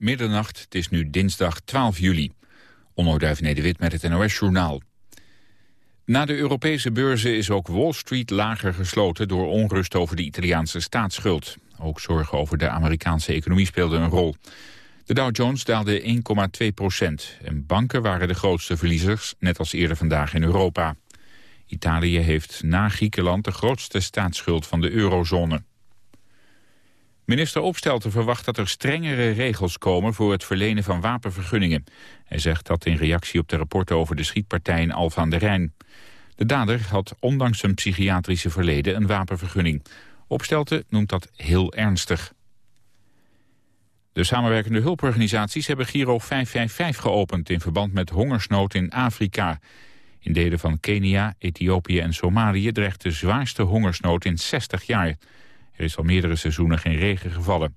Middernacht, het is nu dinsdag 12 juli. Onno Nederwit met het NOS-journaal. Na de Europese beurzen is ook Wall Street lager gesloten... door onrust over de Italiaanse staatsschuld. Ook zorgen over de Amerikaanse economie speelden een rol. De Dow Jones daalde 1,2 procent. En banken waren de grootste verliezers, net als eerder vandaag in Europa. Italië heeft na Griekenland de grootste staatsschuld van de eurozone. Minister Opstelten verwacht dat er strengere regels komen voor het verlenen van wapenvergunningen. Hij zegt dat in reactie op de rapporten over de schietpartij in Alphen aan de Rijn. De dader had ondanks zijn psychiatrische verleden een wapenvergunning. Opstelten noemt dat heel ernstig. De samenwerkende hulporganisaties hebben Giro 555 geopend... in verband met hongersnood in Afrika. In delen van Kenia, Ethiopië en Somalië dreigt de zwaarste hongersnood in 60 jaar. Er is al meerdere seizoenen geen regen gevallen.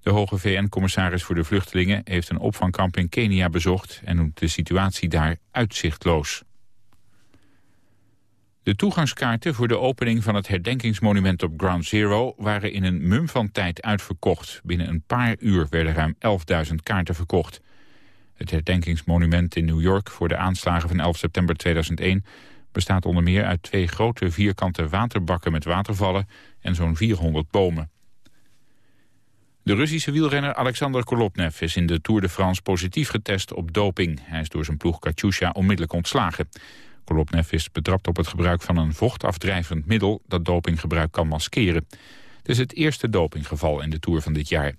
De hoge VN-commissaris voor de vluchtelingen heeft een opvangkamp in Kenia bezocht... en noemt de situatie daar uitzichtloos. De toegangskaarten voor de opening van het herdenkingsmonument op Ground Zero waren in een mum van tijd uitverkocht. Binnen een paar uur werden ruim 11.000 kaarten verkocht. Het herdenkingsmonument in New York voor de aanslagen van 11 september 2001 bestaat onder meer uit twee grote vierkante waterbakken met watervallen en zo'n 400 bomen. De Russische wielrenner Alexander Kolopnev is in de Tour de France positief getest op doping. Hij is door zijn ploeg Katusha onmiddellijk ontslagen. Kolopnev is betrapt op het gebruik van een vochtafdrijvend middel dat dopinggebruik kan maskeren. Het is het eerste dopinggeval in de Tour van dit jaar.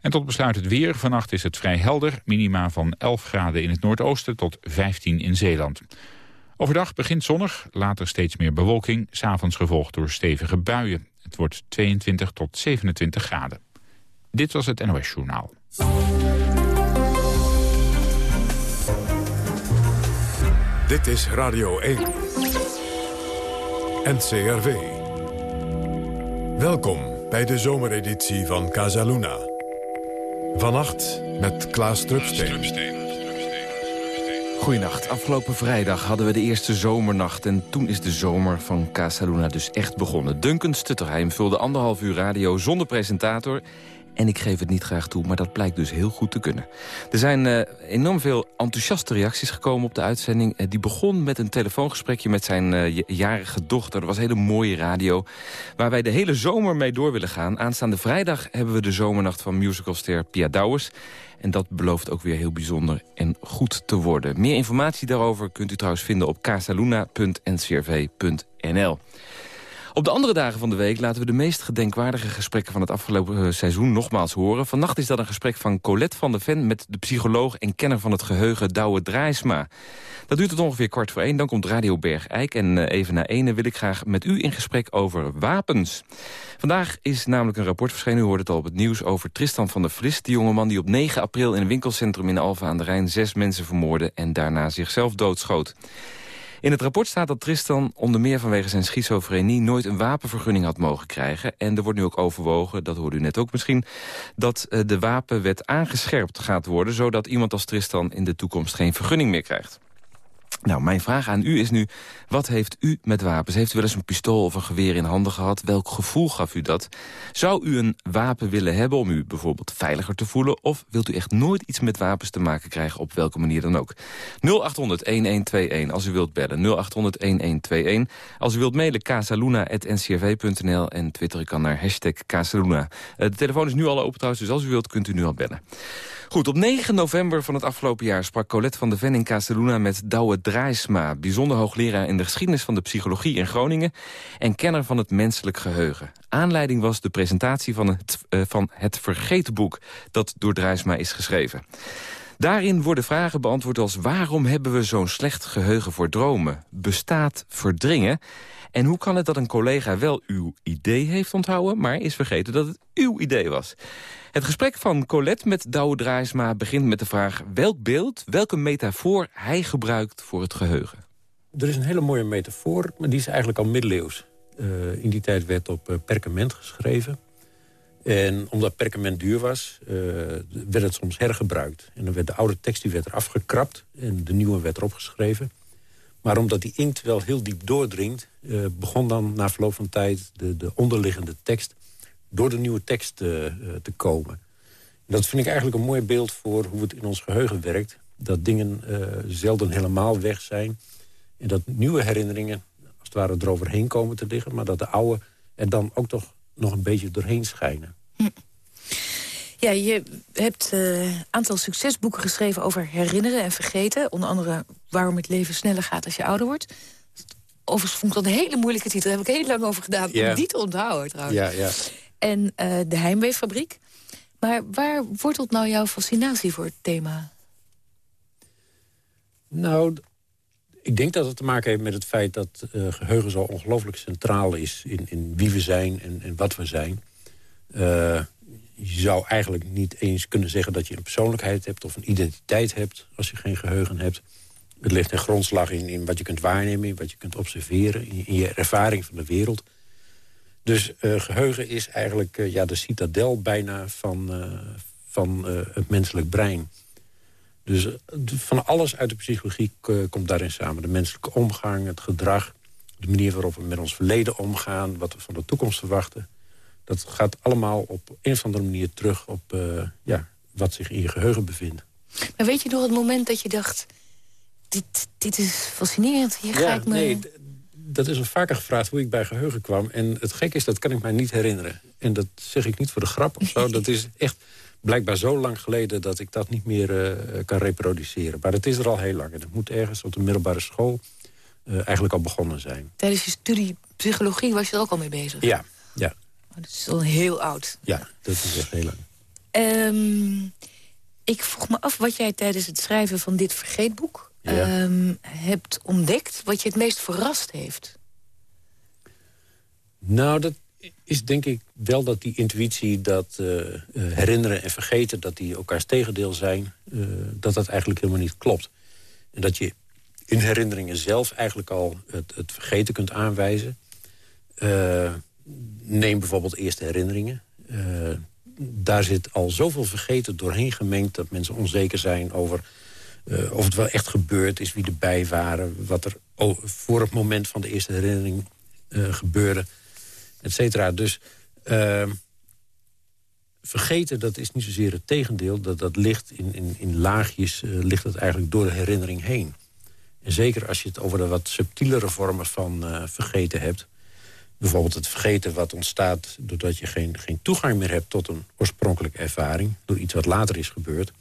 En tot besluit het weer. Vannacht is het vrij helder. Minima van 11 graden in het noordoosten tot 15 in Zeeland. Overdag begint zonnig, later steeds meer bewolking. S'avonds gevolgd door stevige buien. Het wordt 22 tot 27 graden. Dit was het NOS Journaal. Dit is Radio 1. NCRV. Welkom bij de zomereditie van Casaluna. Vannacht met Klaas Drupsteen. Goedenacht. Afgelopen vrijdag hadden we de eerste zomernacht... en toen is de zomer van Casaluna dus echt begonnen. Duncan Stutterheim vulde anderhalf uur radio zonder presentator... En ik geef het niet graag toe, maar dat blijkt dus heel goed te kunnen. Er zijn uh, enorm veel enthousiaste reacties gekomen op de uitzending. Uh, die begon met een telefoongesprekje met zijn uh, jarige dochter. Dat was hele mooie radio, waar wij de hele zomer mee door willen gaan. Aanstaande vrijdag hebben we de zomernacht van musicalster Pia Douwes. En dat belooft ook weer heel bijzonder en goed te worden. Meer informatie daarover kunt u trouwens vinden op casaluna.ncrv.nl. Op de andere dagen van de week laten we de meest gedenkwaardige gesprekken van het afgelopen eh, seizoen nogmaals horen. Vannacht is dat een gesprek van Colette van der Ven met de psycholoog en kenner van het geheugen Douwe Draaisma. Dat duurt tot ongeveer kwart voor één. Dan komt Radio Bergijk. En uh, even na ene wil ik graag met u in gesprek over wapens. Vandaag is namelijk een rapport verschenen, u hoorde het al op het nieuws... over Tristan van der Vlis, die jongeman die op 9 april... in een winkelcentrum in Alphen aan de Rijn zes mensen vermoordde... en daarna zichzelf doodschoot. In het rapport staat dat Tristan onder meer vanwege zijn schizofrenie... nooit een wapenvergunning had mogen krijgen. En er wordt nu ook overwogen, dat hoorde u net ook misschien... dat eh, de wapenwet aangescherpt gaat worden... zodat iemand als Tristan in de toekomst geen vergunning meer krijgt. Nou, mijn vraag aan u is nu, wat heeft u met wapens? Heeft u wel eens een pistool of een geweer in handen gehad? Welk gevoel gaf u dat? Zou u een wapen willen hebben om u bijvoorbeeld veiliger te voelen? Of wilt u echt nooit iets met wapens te maken krijgen, op welke manier dan ook? 0800-1121 als u wilt bellen. 0800-1121. Als u wilt mailen, casaluna.ncrv.nl en Twitter u kan naar hashtag Casaluna. Eh, de telefoon is nu al open trouwens, dus als u wilt kunt u nu al bellen. Goed, op 9 november van het afgelopen jaar sprak Colette van de Ven in Casaluna met Douwe Draaisma, bijzonder hoogleraar in de geschiedenis van de psychologie in Groningen en kenner van het menselijk geheugen. Aanleiding was de presentatie van het, uh, van het Vergetenboek dat door Draaisma is geschreven. Daarin worden vragen beantwoord als waarom hebben we zo'n slecht geheugen voor dromen? Bestaat verdringen? En hoe kan het dat een collega wel uw idee heeft onthouden... maar is vergeten dat het uw idee was? Het gesprek van Colette met Douwe Draaisma begint met de vraag... welk beeld, welke metafoor hij gebruikt voor het geheugen. Er is een hele mooie metafoor, maar die is eigenlijk al middeleeuws. Uh, in die tijd werd op uh, perkament geschreven. En omdat perkament duur was, uh, werd het soms hergebruikt. En dan werd de oude tekst die werd er afgekrapt en de nieuwe werd erop geschreven. Maar omdat die inkt wel heel diep doordringt... begon dan na verloop van tijd de, de onderliggende tekst door de nieuwe tekst te, eh, te komen. Dat vind ik eigenlijk een mooi beeld voor hoe het in ons geheugen werkt. Dat dingen zelden helemaal weg zijn. En dat nieuwe herinneringen als het ware eroverheen komen te liggen... maar dat de oude er dan ook toch nog een beetje doorheen schijnen. Hm. Ja, je hebt een uh, aantal succesboeken geschreven over herinneren en vergeten. Onder andere waarom het leven sneller gaat als je ouder wordt. Overigens vond ik dat een hele moeilijke titel. Daar heb ik heel lang over gedaan om die te onthouden trouwens. Ja, ja. En uh, de Heimweefabriek. Maar waar wortelt nou jouw fascinatie voor het thema? Nou, ik denk dat het te maken heeft met het feit dat uh, geheugen zo ongelooflijk centraal is... in, in wie we zijn en, en wat we zijn. Uh, je zou eigenlijk niet eens kunnen zeggen dat je een persoonlijkheid hebt... of een identiteit hebt als je geen geheugen hebt. Het ligt een grondslag in, in wat je kunt waarnemen, in wat je kunt observeren... in, in je ervaring van de wereld. Dus uh, geheugen is eigenlijk ja, de citadel bijna van, van het menselijk brein. Dus van alles uit de psychologie komt daarin samen. De menselijke omgang, het gedrag, de manier waarop we met ons verleden omgaan... wat we van de toekomst verwachten. Dat gaat allemaal op een of andere manier terug op ja, wat zich in je geheugen bevindt. Maar weet je nog het moment dat je dacht... dit, dit is fascinerend, hier ja, ga ik me... Nee, dat is al vaker gevraagd hoe ik bij geheugen kwam. En het gek is, dat kan ik mij niet herinneren. En dat zeg ik niet voor de grap of zo. Dat is echt blijkbaar zo lang geleden dat ik dat niet meer uh, kan reproduceren. Maar het is er al heel lang. En het moet ergens op de middelbare school uh, eigenlijk al begonnen zijn. Tijdens je studie psychologie was je er ook al mee bezig? Ja, ja. Oh, dat is al heel oud. Ja, dat is echt heel lang. Um, ik vroeg me af wat jij tijdens het schrijven van dit vergeetboek ja. um, hebt ontdekt... wat je het meest verrast heeft? Nou, dat is denk ik wel dat die intuïtie... dat uh, herinneren en vergeten, dat die elkaars tegendeel zijn... Uh, dat dat eigenlijk helemaal niet klopt. En dat je in herinneringen zelf eigenlijk al het, het vergeten kunt aanwijzen. neem bijvoorbeeld eerste herinneringen. daar zit al zoveel vergeten doorheen gemengd... dat mensen onzeker zijn over of het wel echt gebeurd is, wie erbij waren... wat er voor het moment van de eerste herinnering gebeurde, et cetera. Dus uh, vergeten, dat is niet zozeer het tegendeel. Dat, dat ligt in, in, in laagjes, uh, ligt het eigenlijk door de herinnering heen. En zeker als je het over de wat subtielere vormen van vergeten hebt... bijvoorbeeld het vergeten wat ontstaat doordat je geen, geen toegang meer hebt... tot een oorspronkelijke ervaring, door iets wat later is gebeurd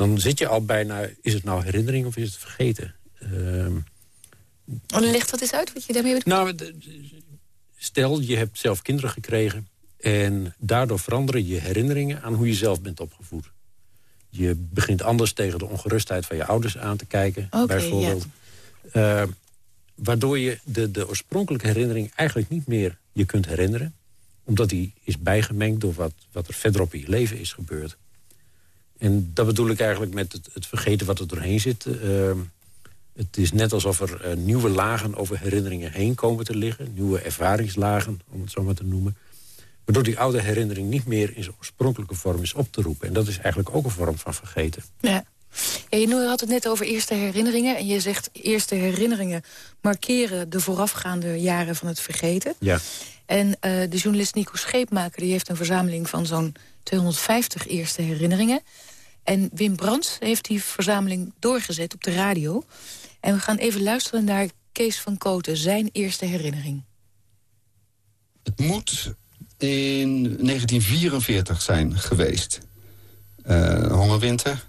dan zit je al bijna... is het nou herinnering of is het vergeten? Uh, leg dat eens uit wat je daarmee bedoelt. Nou, stel, je hebt zelf kinderen gekregen... en daardoor veranderen je herinneringen aan hoe je zelf bent opgevoed. Je begint anders tegen de ongerustheid van je ouders aan te kijken, bijvoorbeeld. Ja. Uh, waardoor je de, de oorspronkelijke herinnering eigenlijk niet meer je kunt herinneren. Omdat die is bijgemengd door wat, wat er verderop in je leven is gebeurd. En dat bedoel ik eigenlijk met het, het vergeten wat er doorheen zit. Uh, het is net alsof er uh, nieuwe lagen over herinneringen heen komen te liggen. Nieuwe ervaringslagen, om het zo maar te noemen. Waardoor die oude herinnering niet meer in zijn oorspronkelijke vorm is op te roepen. En dat is eigenlijk ook een vorm van vergeten. Ja. Ja, je had het net over eerste herinneringen. En je zegt eerste herinneringen markeren de voorafgaande jaren van het vergeten. Ja. En uh, de journalist Nico Scheepmaker die heeft een verzameling van zo'n 250 eerste herinneringen. En Wim Brands heeft die verzameling doorgezet op de radio. En we gaan even luisteren naar Kees van Koten, zijn eerste herinnering. Het moet in 1944 zijn geweest. Uh, hongerwinter.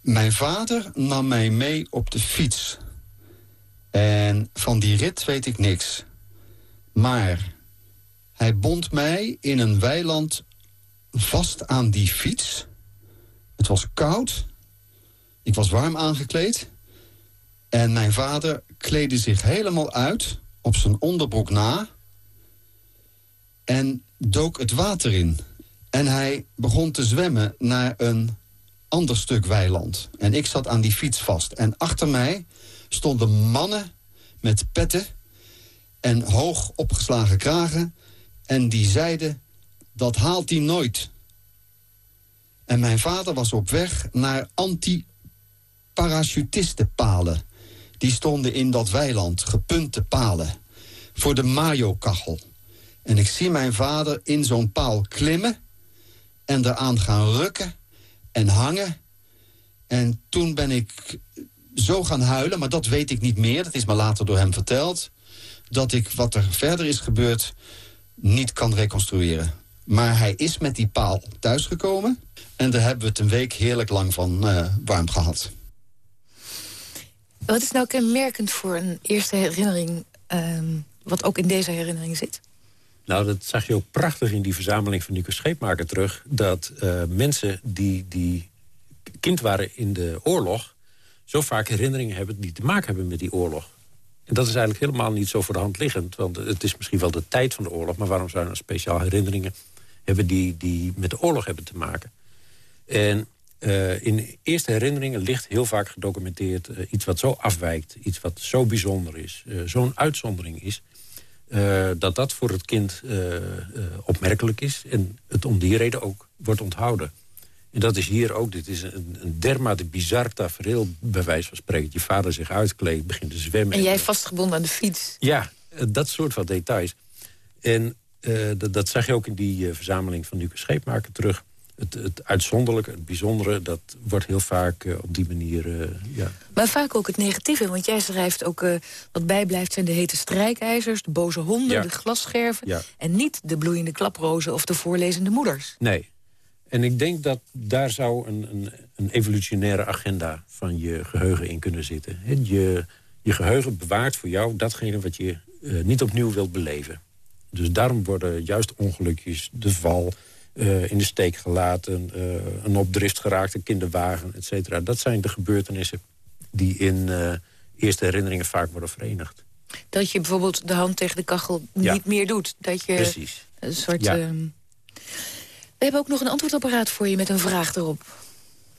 Mijn vader nam mij mee op de fiets. En van die rit weet ik niks. Maar hij bond mij in een weiland vast aan die fiets. Het was koud. Ik was warm aangekleed. En mijn vader kleedde zich helemaal uit, op zijn onderbroek na... en dook het water in. En hij begon te zwemmen naar een ander stuk weiland. En ik zat aan die fiets vast. En achter mij stonden mannen met petten en hoog opgeslagen kragen... en die zeiden, dat haalt hij nooit. En mijn vader was op weg naar anti-parachutistenpalen. Die stonden in dat weiland, gepunte palen. Voor de Mayo-kachel. En ik zie mijn vader in zo'n paal klimmen... en eraan gaan rukken en hangen. En toen ben ik zo gaan huilen, maar dat weet ik niet meer. Dat is me later door hem verteld. Dat ik wat er verder is gebeurd niet kan reconstrueren. Maar hij is met die paal thuisgekomen. En daar hebben we het een week heerlijk lang van uh, warm gehad. Wat is nou kenmerkend voor een eerste herinnering... Ehm, wat ook in deze herinnering zit? Nou, dat zag je ook prachtig in die verzameling van Nico Scheepmaker terug. Dat uh, mensen die, die kind waren in de oorlog... zo vaak herinneringen hebben die te maken hebben met die oorlog. En dat is eigenlijk helemaal niet zo voor de hand liggend. Want het is misschien wel de tijd van de oorlog... maar waarom zouden er speciaal herinneringen hebben die, die met de oorlog hebben te maken? En uh, in eerste herinneringen ligt heel vaak gedocumenteerd... Uh, iets wat zo afwijkt, iets wat zo bijzonder is, uh, zo'n uitzondering is... dat dat voor het kind opmerkelijk is en het om die reden ook wordt onthouden. En dat is hier ook. Dit is een, een dermate bizar tafereel, bij wijze van spreken. Je vader zich uitkleedt, begint te zwemmen. En jij vastgebonden aan de fiets. Ja, dat soort van details. En dat, dat, zag je ook in die verzameling van Nuke Scheepmaker terug het, het uitzonderlijke, het bijzondere... dat wordt heel vaak uh, op die manier... Uh, ja. Maar vaak ook het negatieve, want jij schrijft ook... Uh, wat bijblijft zijn de hete strijkijzers, de boze honden, ja. de glasscherven... Ja. en niet de bloeiende klaprozen of de voorlezende moeders. Nee. En ik denk dat daar zou een, een, een evolutionaire agenda van je geheugen in kunnen zitten. Je, je geheugen bewaart voor jou datgene wat je niet opnieuw wilt beleven. Dus daarom worden juist ongelukjes, de val uh, in de steek gelaten, uh, een opdrift geraakte kinderwagen, et cetera. Dat zijn de gebeurtenissen die in uh, eerste herinneringen vaak worden verenigd. Dat je bijvoorbeeld de hand tegen de kachel ja. niet meer doet. Dat je Precies. Een soort, ja. uh... We hebben ook nog een antwoordapparaat voor je met een vraag erop.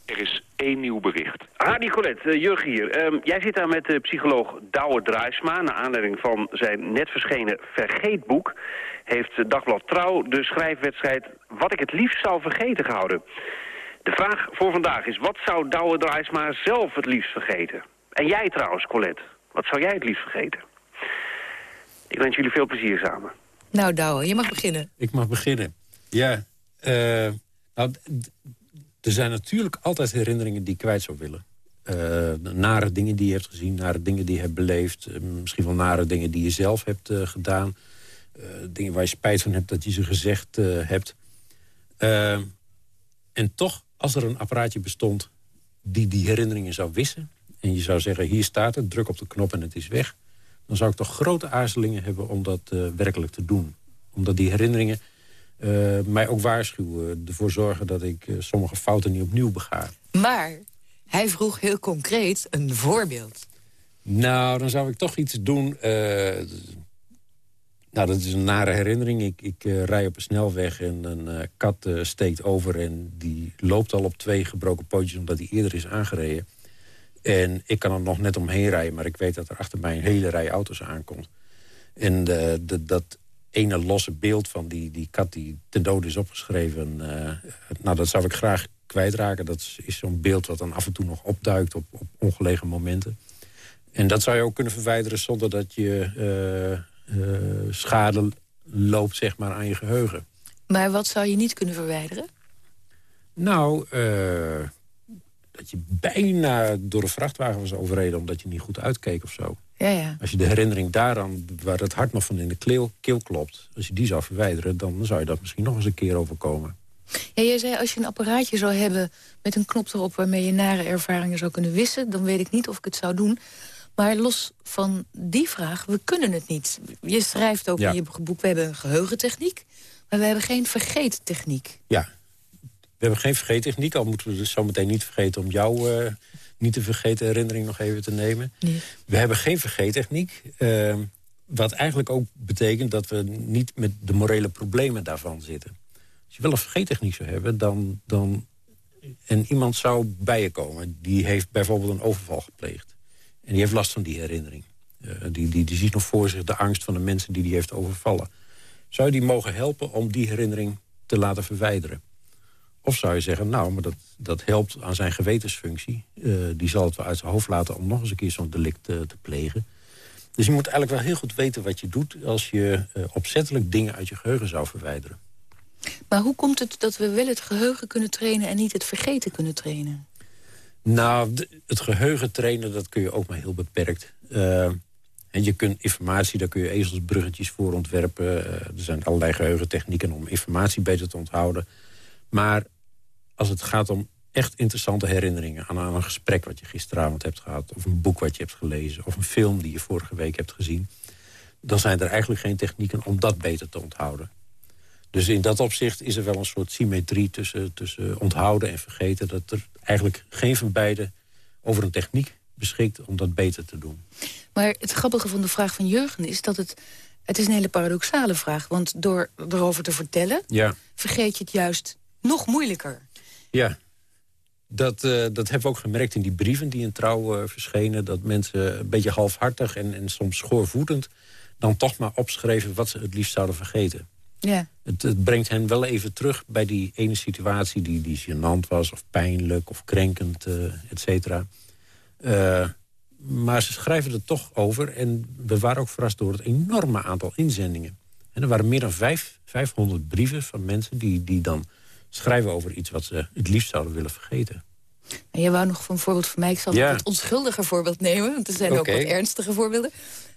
Er is één nieuw bericht. Ah, Nicolette, uh, Jurg hier. Um, jij zit daar met de psycholoog Douwe Draaisma... naar aanleiding van zijn net verschenen Vergeetboek... heeft Dagblad Trouw de schrijfwedstrijd Wat ik het liefst zou vergeten gehouden. De vraag voor vandaag is, wat zou Douwe Draaisma zelf het liefst vergeten? En jij trouwens, Colette, wat zou jij het liefst vergeten? Ik wens jullie veel plezier samen. Nou, Douwe, je mag beginnen. Ik mag beginnen. Ja, uh, nou, er zijn natuurlijk altijd herinneringen die ik kwijt zou willen. Uh, nare dingen die je hebt gezien, nare dingen die je hebt beleefd. Uh, misschien wel nare dingen die je zelf hebt uh, gedaan. dingen waar je spijt van hebt dat je ze gezegd hebt. en toch, als er een apparaatje bestond die die herinneringen zou wissen... en je zou zeggen, hier staat het, druk op de knop en het is weg... dan zou ik toch grote aarzelingen hebben om dat werkelijk te doen. Omdat die herinneringen uh, mij ook waarschuwen. Ervoor zorgen dat ik uh, sommige fouten niet opnieuw bega. Maar hij vroeg heel concreet een voorbeeld. Nou, dan zou ik toch iets doen... Uh, nou, dat is een nare herinnering. Ik, ik rij op een snelweg en een kat steekt over... en die loopt al op twee gebroken pootjes omdat hij eerder is aangereden. En ik kan er nog net omheen rijden... maar ik weet dat er achter mij een hele rij auto's aankomt. En dat ene losse beeld van die, die kat die ten dode is opgeschreven. Uh, nou, dat zou ik graag kwijtraken. Dat is zo'n beeld wat dan af en toe nog opduikt op, op, ongelegen momenten. En dat zou je ook kunnen verwijderen zonder dat je uh, uh, schade loopt zeg maar, aan je geheugen. Maar wat zou je niet kunnen verwijderen? Nou, dat je bijna door een vrachtwagen was overreden... omdat je niet goed uitkeek of zo. Ja, ja. Als je de herinnering daaraan, waar het hart nog van in de keel, keel klopt... als je die zou verwijderen, dan zou je dat misschien nog eens een keer overkomen. Ja, jij zei als je een apparaatje zou hebben met een knop erop... waarmee je nare ervaringen zou kunnen wissen... dan weet ik niet of ik het zou doen. Maar los van die vraag, we kunnen het niet. Je schrijft ook Ja. in je boek, we hebben een geheugentechniek... maar we hebben geen vergeettechniek. Ja, we hebben geen vergeettechniek. Al moeten we dus zo meteen niet vergeten om jou eh, niet te vergeten herinnering nog even te nemen. Nee. We hebben geen vergeettechniek. eh, wat eigenlijk ook betekent dat we niet met de morele problemen daarvan zitten. Als je wel een vergeettechniek zou hebben, dan, dan... en iemand zou bij je komen... die heeft bijvoorbeeld een overval gepleegd. En die heeft last van die herinnering. Eh, die, die, die ziet nog voor zich de angst van de mensen die die heeft overvallen. Zou je die mogen helpen om die herinnering te laten verwijderen? Of zou je zeggen, nou, maar dat, dat helpt aan zijn gewetensfunctie. Eh, die zal het wel uit zijn hoofd laten om nog eens een keer zo'n delict eh, te plegen. Dus je moet eigenlijk wel heel goed weten wat je doet... als je eh, opzettelijk dingen uit je geheugen zou verwijderen. Maar hoe komt het dat we wel het geheugen kunnen trainen... en niet het vergeten kunnen trainen? Nou, het geheugen trainen, dat kun je ook maar heel beperkt. En je kunt informatie, daar kun je ezelsbruggetjes voor ontwerpen. Er zijn allerlei geheugentechnieken om informatie beter te onthouden. Maar als het gaat om echt interessante herinneringen... aan, aan een gesprek wat je gisteravond hebt gehad... of een boek wat je hebt gelezen... of een film die je vorige week hebt gezien... dan zijn er eigenlijk geen technieken om dat beter te onthouden. Dus in dat opzicht is er wel een soort symmetrie tussen, tussen onthouden en vergeten... dat er eigenlijk geen van beiden over een techniek beschikt om dat beter te doen. Maar het grappige van de vraag van Jurgen is dat het... Het is een hele paradoxale vraag, want door erover te vertellen... Ja. vergeet je het juist nog moeilijker. Ja, dat, uh, dat hebben we ook gemerkt in die brieven die in Trouw uh, verschenen... dat mensen een beetje halfhartig en, en soms schoorvoetend... dan toch maar opschreven wat ze het liefst zouden vergeten. Ja. Het, het, brengt hen wel even terug bij die ene situatie die, die gênant was... of pijnlijk of krenkend, uh, et cetera. Maar ze schrijven er toch over. En we waren ook verrast door het enorme aantal inzendingen. En er waren meer dan vijf, 500 brieven van mensen die, die dan schrijven over iets... wat ze het liefst zouden willen vergeten. En jij wou nog een voorbeeld van mij. Ik zal ja. het onschuldige voorbeeld nemen. Want er zijn ook wat ernstige voorbeelden.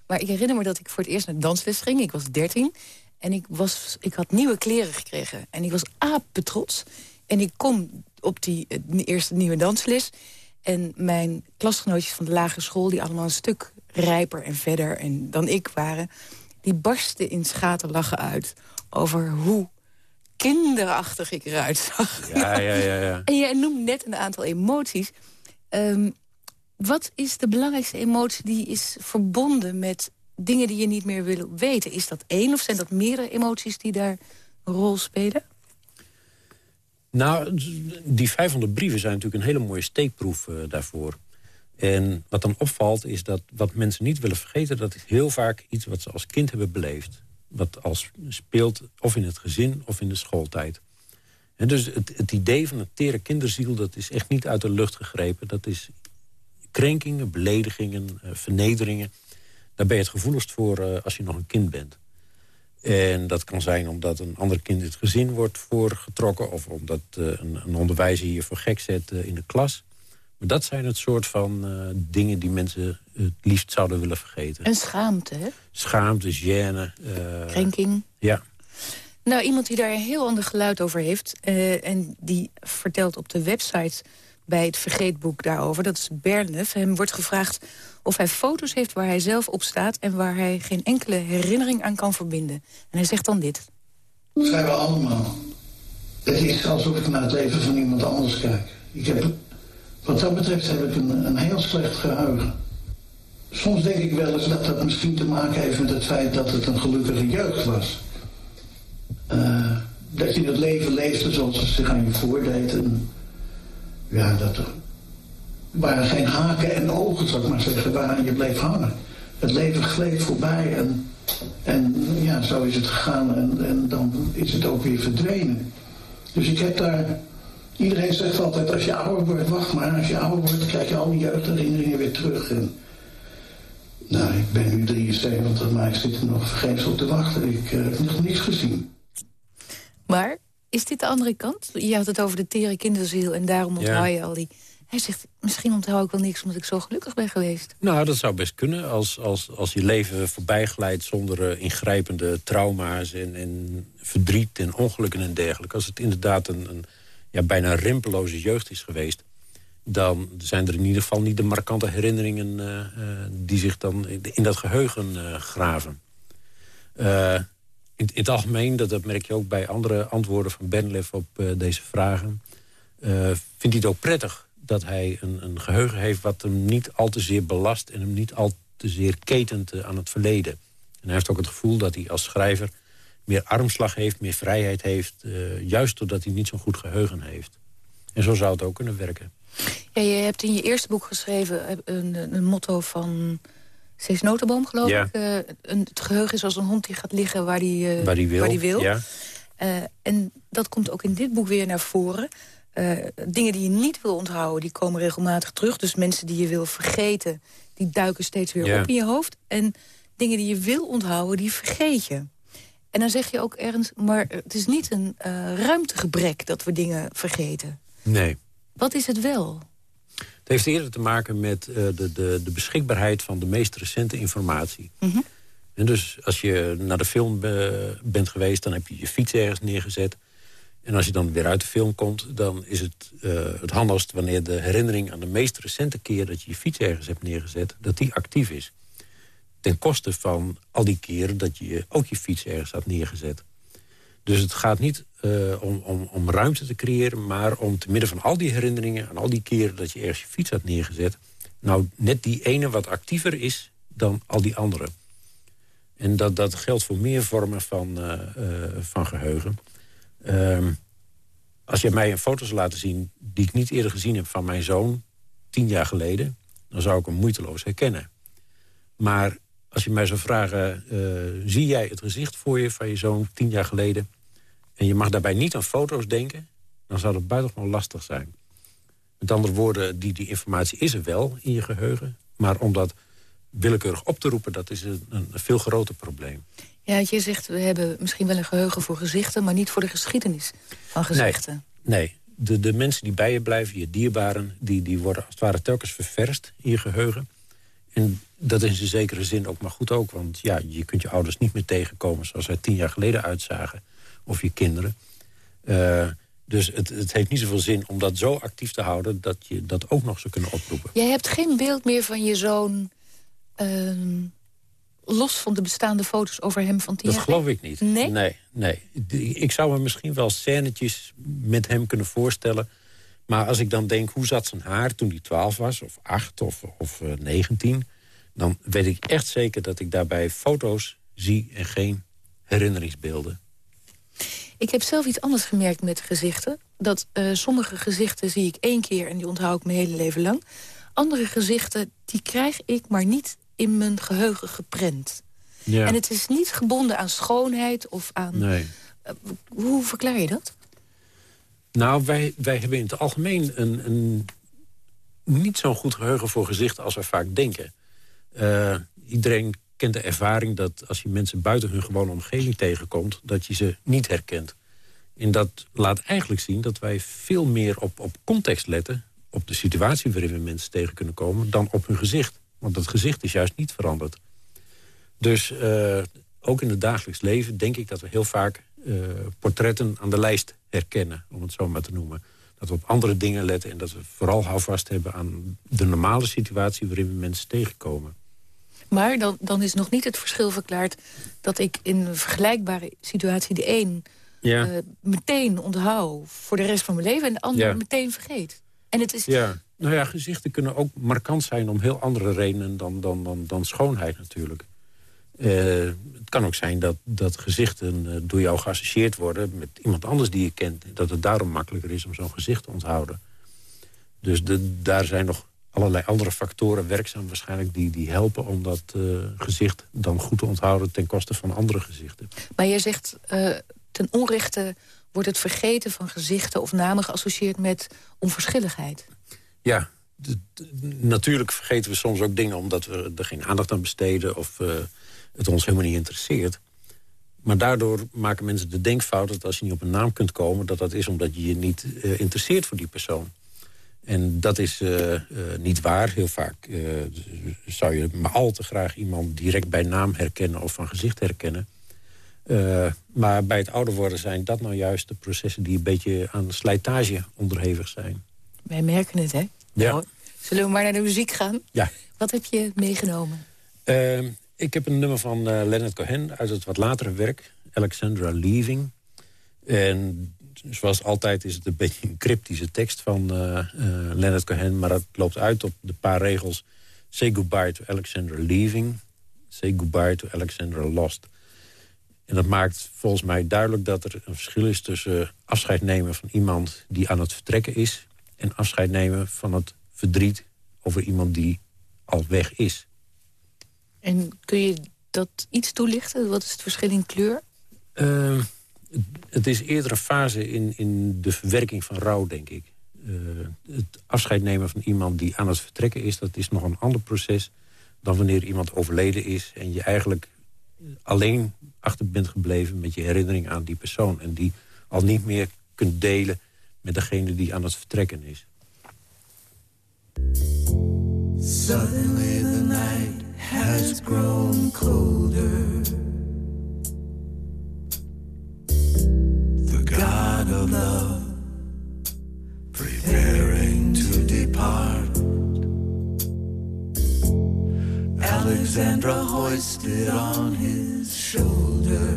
Maar ik herinner me dat ik voor het eerst naar dansles ging. Ik was 13. En ik, was, ik had nieuwe kleren gekregen. En ik was apetrots. En ik kom op die eh, eerste nieuwe dansles. En mijn klasgenootjes van de lagere school... die allemaal een stuk rijper en verder en dan ik waren... die barsten in schaterlachen uit over hoe kinderachtig ik eruit zag. Ja, ja, ja. ja. En jij noemt net een aantal emoties. Ehm, wat is de belangrijkste emotie die is verbonden met dingen die je niet meer wil weten? Is dat één of zijn dat meerdere emoties die daar een rol spelen? Nou, die 500 brieven zijn natuurlijk een hele mooie steekproef uh, daarvoor. En wat dan opvalt is dat wat mensen niet willen vergeten... dat is heel vaak iets wat ze als kind hebben beleefd. Wat als speelt of in het gezin of in de schooltijd. En dus het, het idee van een tere kinderziel... dat is echt niet uit de lucht gegrepen. Dat is krenkingen, beledigingen, uh, vernederingen. Daar ben je het gevoeligst voor uh, als je nog een kind bent. En dat kan zijn omdat een ander kind in het gezin wordt voorgetrokken... of omdat uh, een, onderwijzer je voor gek zet in de klas. Maar dat zijn het soort van uh, dingen die mensen het liefst zouden willen vergeten. En schaamte, hè? Schaamte, gêne. Krenking. Ja. Nou, iemand die daar een heel ander geluid over heeft... en die vertelt op de website bij het Vergeetboek daarover... dat is Bernef. Hem wordt gevraagd of hij foto's heeft waar hij zelf op staat... en waar hij geen enkele herinnering aan kan verbinden. En hij zegt dan dit. Vrijwel allemaal. Het is alsof ik naar het leven van iemand anders kijk. Ik heb, wat dat betreft heb ik een, heel slecht geheugen. Soms denk ik wel eens dat dat misschien te maken heeft met het feit dat het een gelukkige jeugd was. Uh, dat je het leven leefde zoals het zich aan je voordeed. Ja, dat er waren geen haken en ogen, zou ik maar zeggen, waaraan je bleef hangen. Het leven gleed voorbij en, en ja, zo is het gegaan en, en dan is het ook weer verdwenen. Dus ik heb daar... Iedereen zegt altijd, als je ouder wordt, wacht maar. Als je ouder wordt, krijg je al die jeugdherinneringen weer terug. En, nou, ik ben nu 73, maar ik zit er nog vergeefs op te wachten. Ik uh, heb nog niets gezien. Maar is dit de andere kant? Je had het over de tere kinderziel en daarom onthoud je al die... Hij zegt, misschien onthoud ik wel niks omdat ik zo gelukkig ben geweest. Nou, dat zou best kunnen. Als, als, als je leven voorbij glijdt zonder uh, ingrijpende trauma's en, en verdriet en ongelukken en dergelijke. Als het inderdaad een, een ja, bijna rimpeloze jeugd is geweest... dan zijn er in ieder geval niet de markante herinneringen... Uh, uh, die zich dan in dat geheugen graven. In, het algemeen, dat, dat merk je ook bij andere antwoorden van Benlef op deze vragen... vindt hij het ook prettig dat hij een, een, geheugen heeft wat hem niet al te zeer belast... en hem niet al te zeer ketent eh, aan het verleden. En hij heeft ook het gevoel dat hij als schrijver meer armslag heeft, meer vrijheid heeft... Uh, juist doordat hij niet zo'n goed geheugen heeft. En zo zou het ook kunnen werken. Ja, je hebt in je eerste boek geschreven eh, een, een motto van Cees Notenboom, geloof ik. Uh, een, het geheugen is als een hond die gaat liggen waar die, uh, waar die wil. Waar die wil. Ja. Uh, en dat komt ook in dit boek weer naar voren. Uh, dingen die je niet wil onthouden, die komen regelmatig terug. Dus mensen die je wil vergeten, die duiken steeds weer op in je hoofd. En dingen die je wil onthouden, die vergeet je. En dan zeg je ook ergens, maar het is niet een uh, ruimtegebrek dat we dingen vergeten. Nee. Wat is het wel? Het heeft eerder te maken met uh, de, de, de beschikbaarheid van de meest recente informatie. Mm En dus als je naar de film be, bent geweest, dan heb je je fiets ergens neergezet. En als je dan weer uit de film komt, dan is het uh, het handigst... wanneer de herinnering aan de meest recente keer dat je je fiets ergens hebt neergezet... dat die actief is. Ten koste van al die keren dat je ook je fiets ergens had neergezet. Dus het gaat niet uh, om, om, om ruimte te creëren... maar om te midden van al die herinneringen... aan al die keren dat je ergens je fiets had neergezet... nou net die ene wat actiever is dan al die andere. En dat, dat geldt voor meer vormen van, uh, uh, van geheugen. Um, als je mij een foto zou laten zien die ik niet eerder gezien heb van mijn zoon... tien jaar geleden, dan zou ik hem moeiteloos herkennen. Maar als je mij zou vragen, uh, zie jij het gezicht voor je van je zoon tien jaar geleden... en je mag daarbij niet aan foto's denken, dan zou dat buitengewoon lastig zijn. Met andere woorden, die, die informatie is er wel in je geheugen... maar om dat willekeurig op te roepen, dat is een, een veel groter probleem. Ja, je zegt, we hebben misschien wel een geheugen voor gezichten... maar niet voor de geschiedenis van gezichten. Nee, nee. De, de mensen die bij je blijven, je dierbaren... Die, die worden als het ware telkens ververst in je geheugen. En dat is in zekere zin ook maar goed ook. Want ja, je kunt je ouders niet meer tegenkomen... zoals zij tien jaar geleden uitzagen. Of je kinderen. Uh, dus het, het heeft niet zoveel zin om dat zo actief te houden... dat je dat ook nog zou kunnen oproepen. Jij hebt geen beeld meer van je zoon... Uh, los van de bestaande foto's over hem van tien Dat geloof ik niet. Nee? Nee, nee. Ik zou me misschien wel scènetjes met hem kunnen voorstellen. Maar als ik dan denk, hoe zat zijn haar toen hij 12 was... of 8 of, of uh, 19... dan weet ik echt zeker dat ik daarbij foto's zie... en geen herinneringsbeelden. Ik heb zelf iets anders gemerkt met gezichten. Dat uh, sommige gezichten zie ik één keer en die onthoud ik mijn hele leven lang. Andere gezichten, die krijg ik maar niet in mijn geheugen geprent. Ja. En het is niet gebonden aan schoonheid of aan... Nee. Uh, hoe verklaar je dat? Nou, wij, wij hebben in het algemeen een, een niet zo'n goed geheugen voor gezichten als we vaak denken. Uh, iedereen kent de ervaring dat als je mensen buiten hun gewone omgeving tegenkomt... dat je ze niet herkent. En dat laat eigenlijk zien dat wij veel meer op, op context letten... op de situatie waarin we mensen tegen kunnen komen... dan op hun gezicht. Want het gezicht is juist niet veranderd. Dus uh, ook in het dagelijks leven denk ik dat we heel vaak uh, portretten aan de lijst herkennen. Om het zo maar te noemen. Dat we op andere dingen letten en dat we vooral houvast hebben aan de normale situatie waarin we mensen tegenkomen. Maar dan, dan is nog niet het verschil verklaard dat ik in een vergelijkbare situatie de een ja. uh, meteen onthoud voor de rest van mijn leven en de ander Ja. meteen vergeet. En het is, Ja, nou ja, gezichten kunnen ook markant zijn om heel andere redenen dan, dan, dan, dan schoonheid natuurlijk. Uh, het kan ook zijn dat, dat gezichten uh, door jou geassocieerd worden met iemand anders die je kent. Dat het daarom makkelijker is om zo'n gezicht te onthouden. Dus de, daar zijn nog allerlei andere factoren werkzaam waarschijnlijk... die, die helpen om dat uh, gezicht dan goed te onthouden ten koste van andere gezichten. Maar je zegt uh, ten onrechte wordt het vergeten van gezichten of namen geassocieerd met onverschilligheid. Ja, natuurlijk vergeten we soms ook dingen omdat we er geen aandacht aan besteden... of uh, het ons helemaal niet interesseert. Maar daardoor maken mensen de denkfout dat als je niet op een naam kunt komen... dat dat is omdat je je niet interesseert voor die persoon. En dat is uh, uh, niet waar. Heel vaak uh, zou je maar al te graag iemand direct bij naam herkennen... of van gezicht herkennen. maar bij het ouder worden zijn dat nou juist de processen... die een beetje aan slijtage onderhevig zijn. Wij merken het, hè? Ja. Nou, zullen we maar naar de muziek gaan? Ja. Wat heb je meegenomen? Ehm, ik heb een nummer van Leonard Cohen uit het wat latere werk. Alexandra Leaving. En zoals altijd is het een beetje een cryptische tekst van uh, uh, Leonard Cohen... maar dat loopt uit op de paar regels... Say goodbye to Alexandra leaving. Say goodbye to Alexandra lost. En dat maakt volgens mij duidelijk dat er een verschil is... tussen afscheid nemen van iemand die aan het vertrekken is... en afscheid nemen van het verdriet over iemand die al weg is. En kun je dat iets toelichten? Wat is het verschil in kleur? Uh, het is eerder een fase in, in de verwerking van rouw, denk ik. Uh, het afscheid nemen van iemand die aan het vertrekken is... dat is nog een ander proces dan wanneer iemand overleden is... en je eigenlijk alleen achter bent gebleven met je herinnering aan die persoon. En die al niet meer kunt delen met degene die aan het vertrekken is. Suddenly the night has grown colder. God of love preparing to depart. Alexandra hoisted on his shoulder.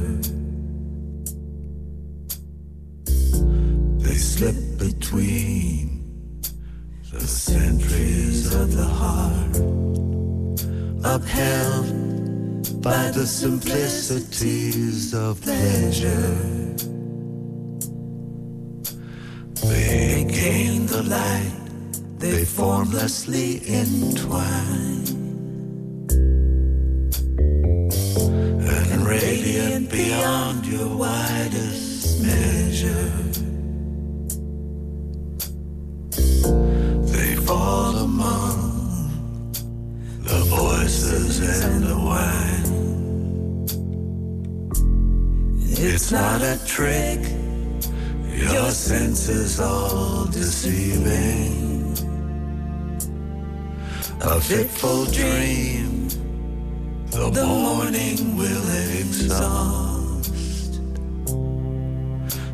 They slip between the centuries of the heart, upheld by the simplicities of pleasure. They gain the light, they formlessly entwine. And radiant beyond your widest measure. They fall among the voices and the wine. It's not a trick, your senses all deceiving. A fitful dream, the morning will exhaust.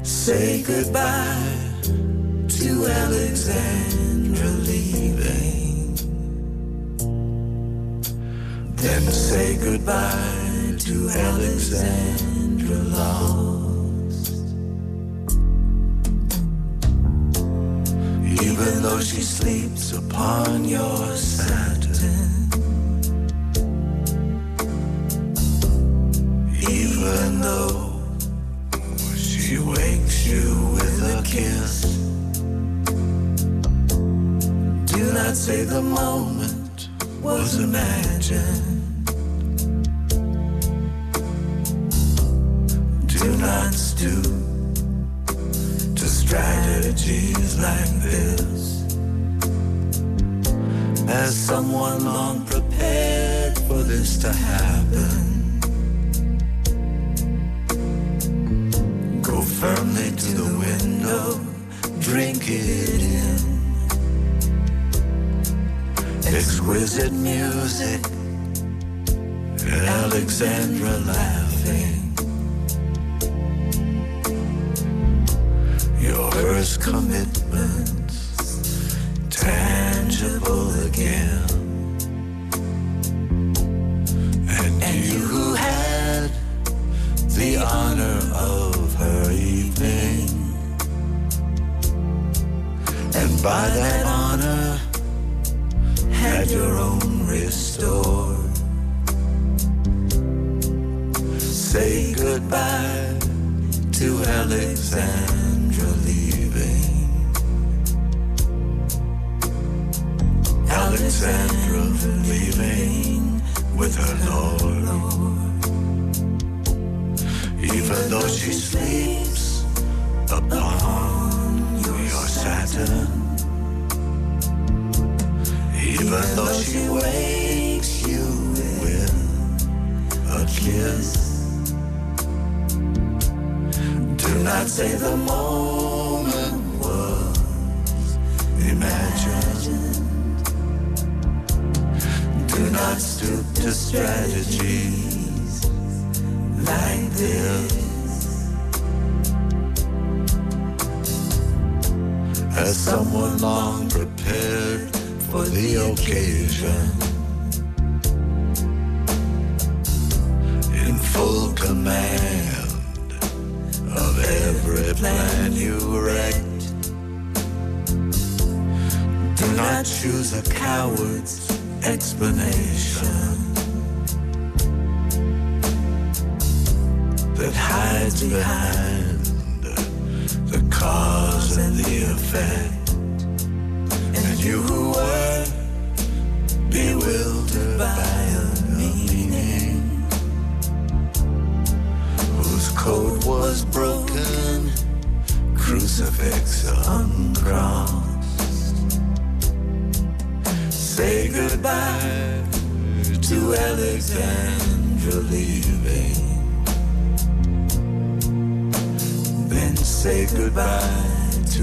Say goodbye to Alexandra leaving. Then say goodbye to Alexandra lost. Sleeps upon your satin. Even though she wakes you with a kiss. Do not say the moment was imagined. Do not stoop to strategies like this. As someone long prepared for this to happen. Go firmly to the window, drink it in. Exquisite music, Alexandra laughing. Your first commitments, tangible again. And you who had the honor of her evening. And by that honor, had your own restored. Say goodbye to Alexandra Though she sleeps upon your Saturn. Even though she wakes you with a kiss. Do not say the moment was imagined. Do not stoop to strategies like this. As someone long prepared for the occasion. In full command of every plan you wrecked. Do not choose a coward's explanation that hides behind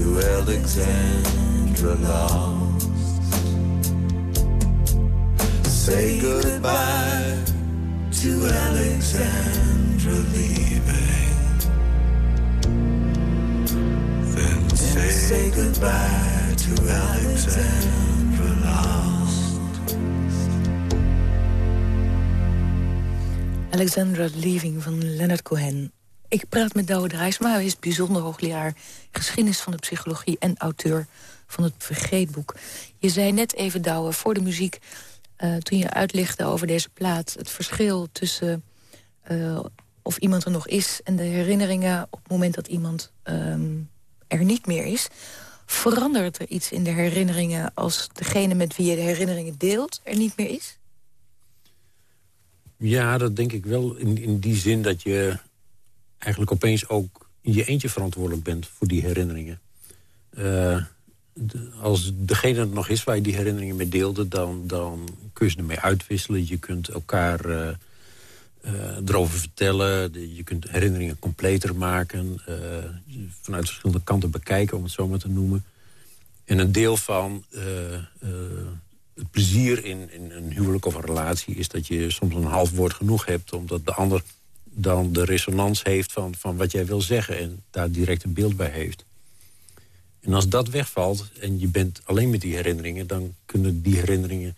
to Alexandra lost. Say goodbye to Alexandra leaving. Then say, say goodbye to Alexandra lost. Alexandra Leaving van Leonard Cohen. Ik praat met Douwe Drijsma. Hij is bijzonder hoogleraar geschiedenis van de psychologie... en auteur van het Vergeetboek. Je zei net even, Douwe, voor de muziek... Uh, toen je uitlegde over deze plaat... het verschil tussen uh, of iemand er nog is... en de herinneringen op het moment dat iemand um, er niet meer is. Verandert er iets in de herinneringen... als degene met wie je de herinneringen deelt er niet meer is? Ja, dat denk ik wel in, in die zin dat je eigenlijk opeens ook in je eentje verantwoordelijk bent voor die herinneringen. De, als degene er nog is waar je die herinneringen mee deelde... dan, dan kun je ze ermee uitwisselen. Je kunt elkaar uh, uh, erover vertellen. Je kunt herinneringen completer maken. vanuit verschillende kanten bekijken, om het zo maar te noemen. En een deel van het plezier in, in een huwelijk of een relatie... is dat je soms een half woord genoeg hebt... omdat de ander dan de resonans heeft van, van wat jij wil zeggen... en daar direct een beeld bij heeft. En als dat wegvalt en je bent alleen met die herinneringen... dan kunnen die herinneringen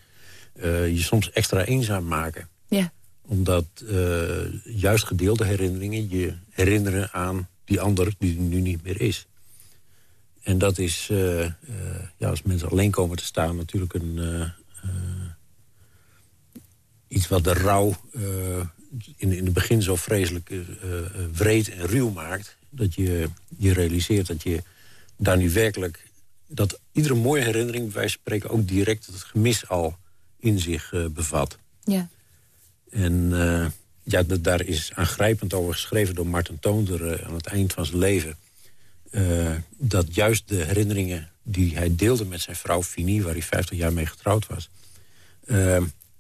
uh, je soms extra eenzaam maken. Ja. Omdat uh, juist gedeelde herinneringen je herinneren aan die ander die er nu niet meer is. En dat is, uh, ja, als mensen alleen komen te staan... natuurlijk een, iets wat de rouw in, in het begin zo vreselijk uh, wreed en ruw maakt... dat je je realiseert dat je daar nu werkelijk... dat iedere mooie herinnering, wij spreken ook direct... het gemis al in zich bevat. Ja. En ja, daar is aangrijpend over geschreven door Martin Toonder... aan het eind van zijn leven. dat juist de herinneringen die hij deelde met zijn vrouw Fini... waar hij 50 jaar mee getrouwd was...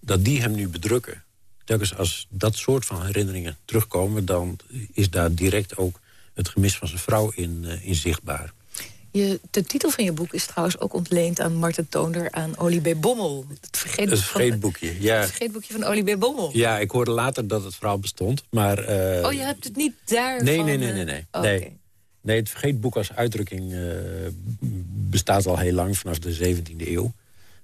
dat die hem nu bedrukken telkens als dat soort van herinneringen terugkomen... dan is daar direct ook het gemis van zijn vrouw in, uh, in zichtbaar. Je, de titel van je boek is trouwens ook ontleend aan Marten Toonder... aan Olie B. Bommel. Het, vergeet het vergeetboekje, ja. Het vergeetboekje van Olie B. Bommel. Ja, ik hoorde later dat het verhaal bestond, maar... Uh, oh, je hebt het niet daar Nee, nee, nee, nee. nee. Oh, nee. Okay. nee het vergeetboek als uitdrukking uh, bestaat al heel lang, vanaf de 17e eeuw.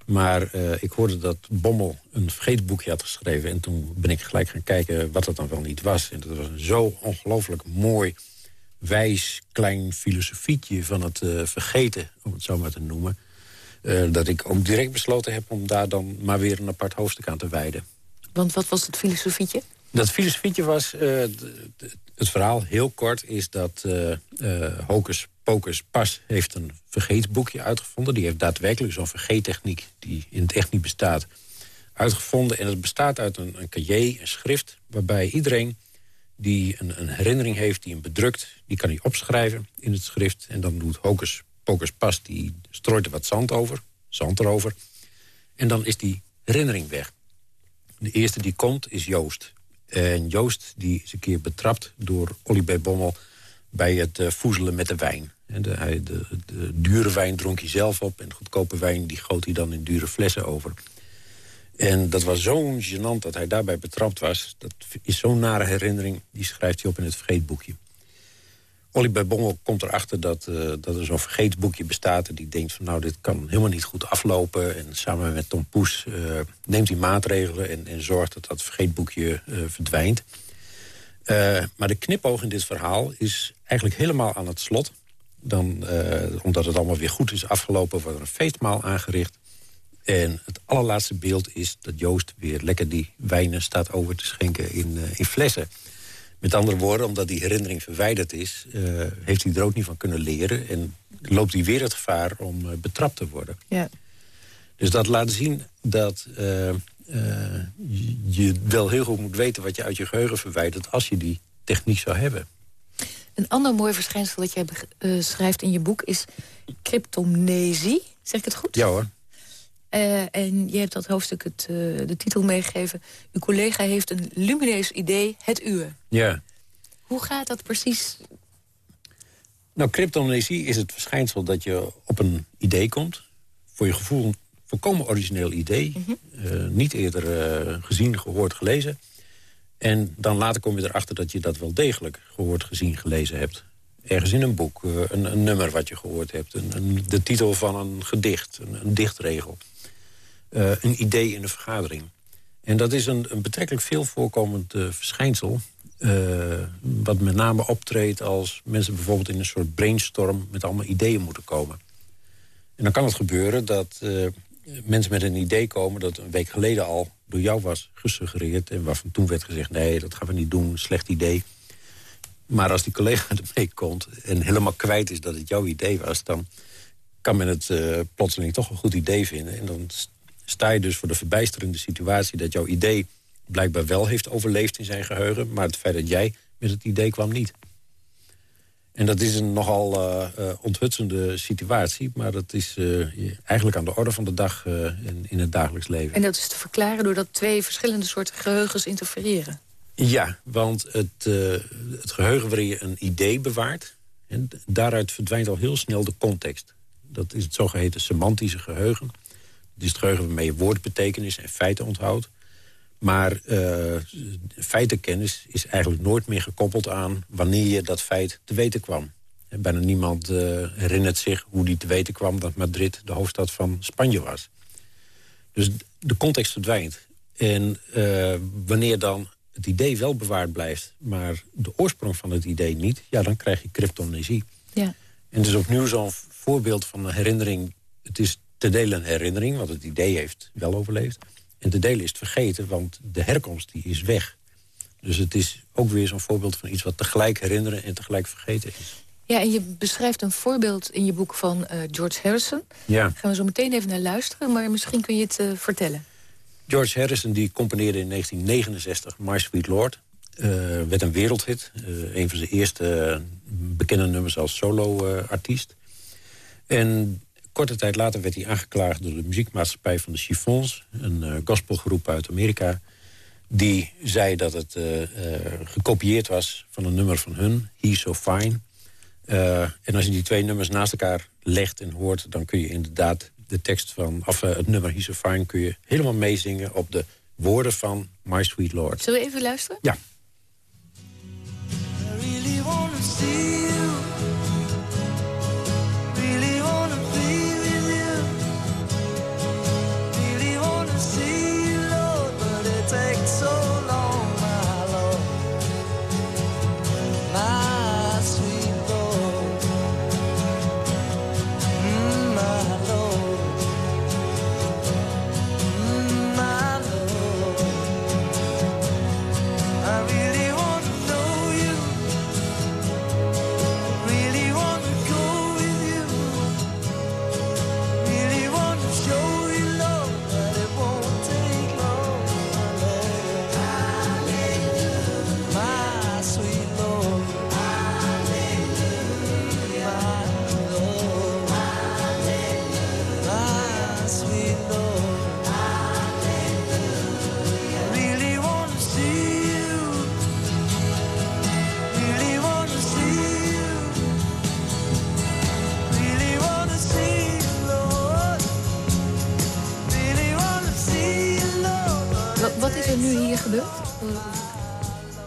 Maar uh, ik hoorde dat Bommel een vergeetboekje had geschreven. En toen ben ik gelijk gaan kijken wat dat dan wel niet was. En dat was een zo ongelooflijk mooi, wijs, klein filosofietje van het uh, vergeten, om het zo maar te noemen. Uh, dat ik ook direct besloten heb om daar dan maar weer een apart hoofdstuk aan te wijden. Want wat was het filosofietje? Dat filosofietje was, het verhaal heel kort, is dat Hocus Pocus Pas heeft een vergeetboekje uitgevonden. Die heeft daadwerkelijk zo'n vergeettechniek die in het echt niet bestaat uitgevonden. En het bestaat uit een, een cahier, een schrift... waarbij iedereen die een, een, herinnering heeft, die hem bedrukt... die kan hij opschrijven in het schrift. En dan doet Pocus Pas, die strooit er wat zand over. Zand erover. En dan is die herinnering weg. De eerste die komt is Joost. En Joost die is een keer betrapt door Olly. Bommel... bij het uh, voezelen met de wijn. De, de, de, dure wijn dronk hij zelf op... en goedkope wijn die goot hij dan in dure flessen over. En dat was zo gênant dat hij daarbij betrapt was. Dat is zo'n nare herinnering, die schrijft hij op in het vergeetboekje. Bij Bommel komt erachter dat, uh, dat er zo'n vergeetboekje bestaat... en die denkt van nou, dit kan helemaal niet goed aflopen. En samen met Tom Poes uh, neemt hij maatregelen... En, en zorgt dat dat vergeetboekje uh, verdwijnt. maar de knipoog in dit verhaal is eigenlijk helemaal aan het slot dan, uh, omdat het allemaal weer goed is afgelopen... wordt er een feestmaal aangericht. En het allerlaatste beeld is dat Joost weer lekker die wijnen staat over te schenken in, uh, in flessen. Met andere woorden, omdat die herinnering verwijderd is... Uh, heeft hij er ook niet van kunnen leren... en loopt hij weer het gevaar om betrapt te worden. Ja. Dus dat laat zien dat je wel heel goed moet weten... wat je uit je geheugen verwijdert als je die techniek zou hebben. Een ander mooi verschijnsel dat jij uh, schrijft in je boek is cryptomnesie. Zeg ik het goed? Ja hoor. Uh, en je hebt dat hoofdstuk het, uh, de titel meegegeven. Uw collega heeft een lumineus idee, het uur. Ja. Hoe gaat dat precies? Nou, cryptomnesie is het verschijnsel dat je op een idee komt. Voor je gevoel een volkomen origineel idee. Mm -hmm. uh, niet eerder gezien, gehoord, gelezen. En dan later kom je erachter dat je dat wel degelijk gehoord, gezien, gelezen hebt. Ergens in een boek, een, een nummer wat je gehoord hebt. Een, een, de titel van een gedicht, een, een dichtregel. Uh, een idee in de vergadering. En dat is een, een betrekkelijk veel voorkomend uh, verschijnsel. Wat met name optreedt als mensen bijvoorbeeld in een soort brainstorm... met allemaal ideeën moeten komen. En dan kan het gebeuren dat mensen met een idee komen... dat een week geleden al door jou was gesuggereerd... en waarvan toen werd gezegd, nee, dat gaan we niet doen, slecht idee. Maar als die collega ermee komt en helemaal kwijt is dat het jouw idee was... dan kan men het plotseling toch een goed idee vinden... en dan sta je dus voor de verbijsterende situatie... dat jouw idee blijkbaar wel heeft overleefd in zijn geheugen... maar het feit dat jij met het idee kwam niet. En dat is een nogal uh, onthutsende situatie... maar dat is uh, eigenlijk aan de orde van de dag in, in, het dagelijks leven. En dat is te verklaren doordat twee verschillende soorten geheugens interfereren? Ja, want het, het geheugen waarin je een idee bewaart... En daaruit verdwijnt al heel snel de context. Dat is het zogeheten semantische geheugen. Het is het geheugen waarmee je woordbetekenis en feiten onthoudt. Maar uh, feitenkennis is eigenlijk nooit meer gekoppeld aan... wanneer je dat feit te weten kwam. Bijna niemand uh, herinnert zich hoe die te weten kwam... dat Madrid de hoofdstad van Spanje was. Dus de context verdwijnt. En uh, wanneer dan het idee wel bewaard blijft... maar de oorsprong van het idee niet... ja, dan krijg je cryptomnesie. Ja. En dus opnieuw zo'n voorbeeld van een herinnering... het is te delen een herinnering, want het idee heeft wel overleefd. En te delen is het vergeten, want de herkomst die is weg. Dus het is ook weer zo'n voorbeeld van iets wat tegelijk herinneren en tegelijk vergeten is. Ja, en je beschrijft een voorbeeld in je boek van uh, George Harrison. Ja. Daar gaan we zo meteen even naar luisteren, maar misschien kun je het uh, vertellen. George Harrison die componeerde in 1969 My Sweet Lord. Uh, werd een wereldhit. een van zijn eerste bekende nummers als solo-artiest. en Korte tijd later werd hij aangeklaagd door de muziekmaatschappij van de Chiffons. Een uh, gospelgroep uit Amerika. Die zei dat het uh, uh, gekopieerd was van een nummer van hun. He's So Fine. en als je die twee nummers naast elkaar legt en hoort... dan kun je inderdaad de tekst van, of het nummer He's So Fine... kun je helemaal meezingen op de woorden van My Sweet Lord. Zullen we even luisteren? Ja. I really wanna see you. Really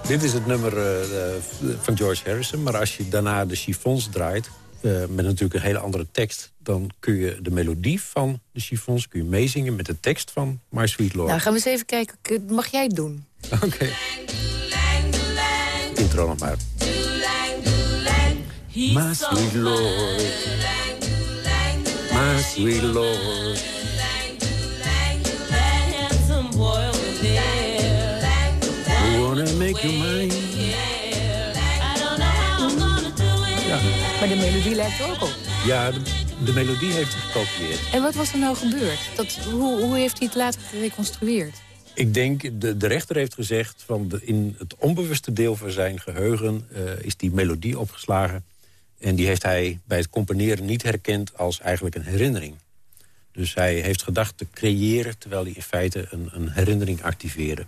Dit is het nummer uh, van George Harrison. Maar als je daarna de chiffons draait... Uh, met natuurlijk een hele andere tekst... dan kun je de melodie van de chiffons kun je meezingen... met de tekst van My Sweet Lord. Nou, gaan we eens even kijken. Mag jij het doen? Oké. Okay. Intro nog maar. My sweet Lord. My sweet Lord. Make you mine. Ja, Maar de melodie lijkt er ook op. ja de, de melodie heeft hij gekopieerd. En wat was er nou gebeurd? Dat, hoe, hoe heeft hij het later gereconstrueerd? Ik denk, de, de rechter heeft gezegd... van de, in het onbewuste deel van zijn geheugen eh, is die melodie opgeslagen. En die heeft hij bij het componeren niet herkend als eigenlijk een herinnering. Dus hij heeft gedacht te creëren... terwijl hij in feite een, een herinnering activeerde.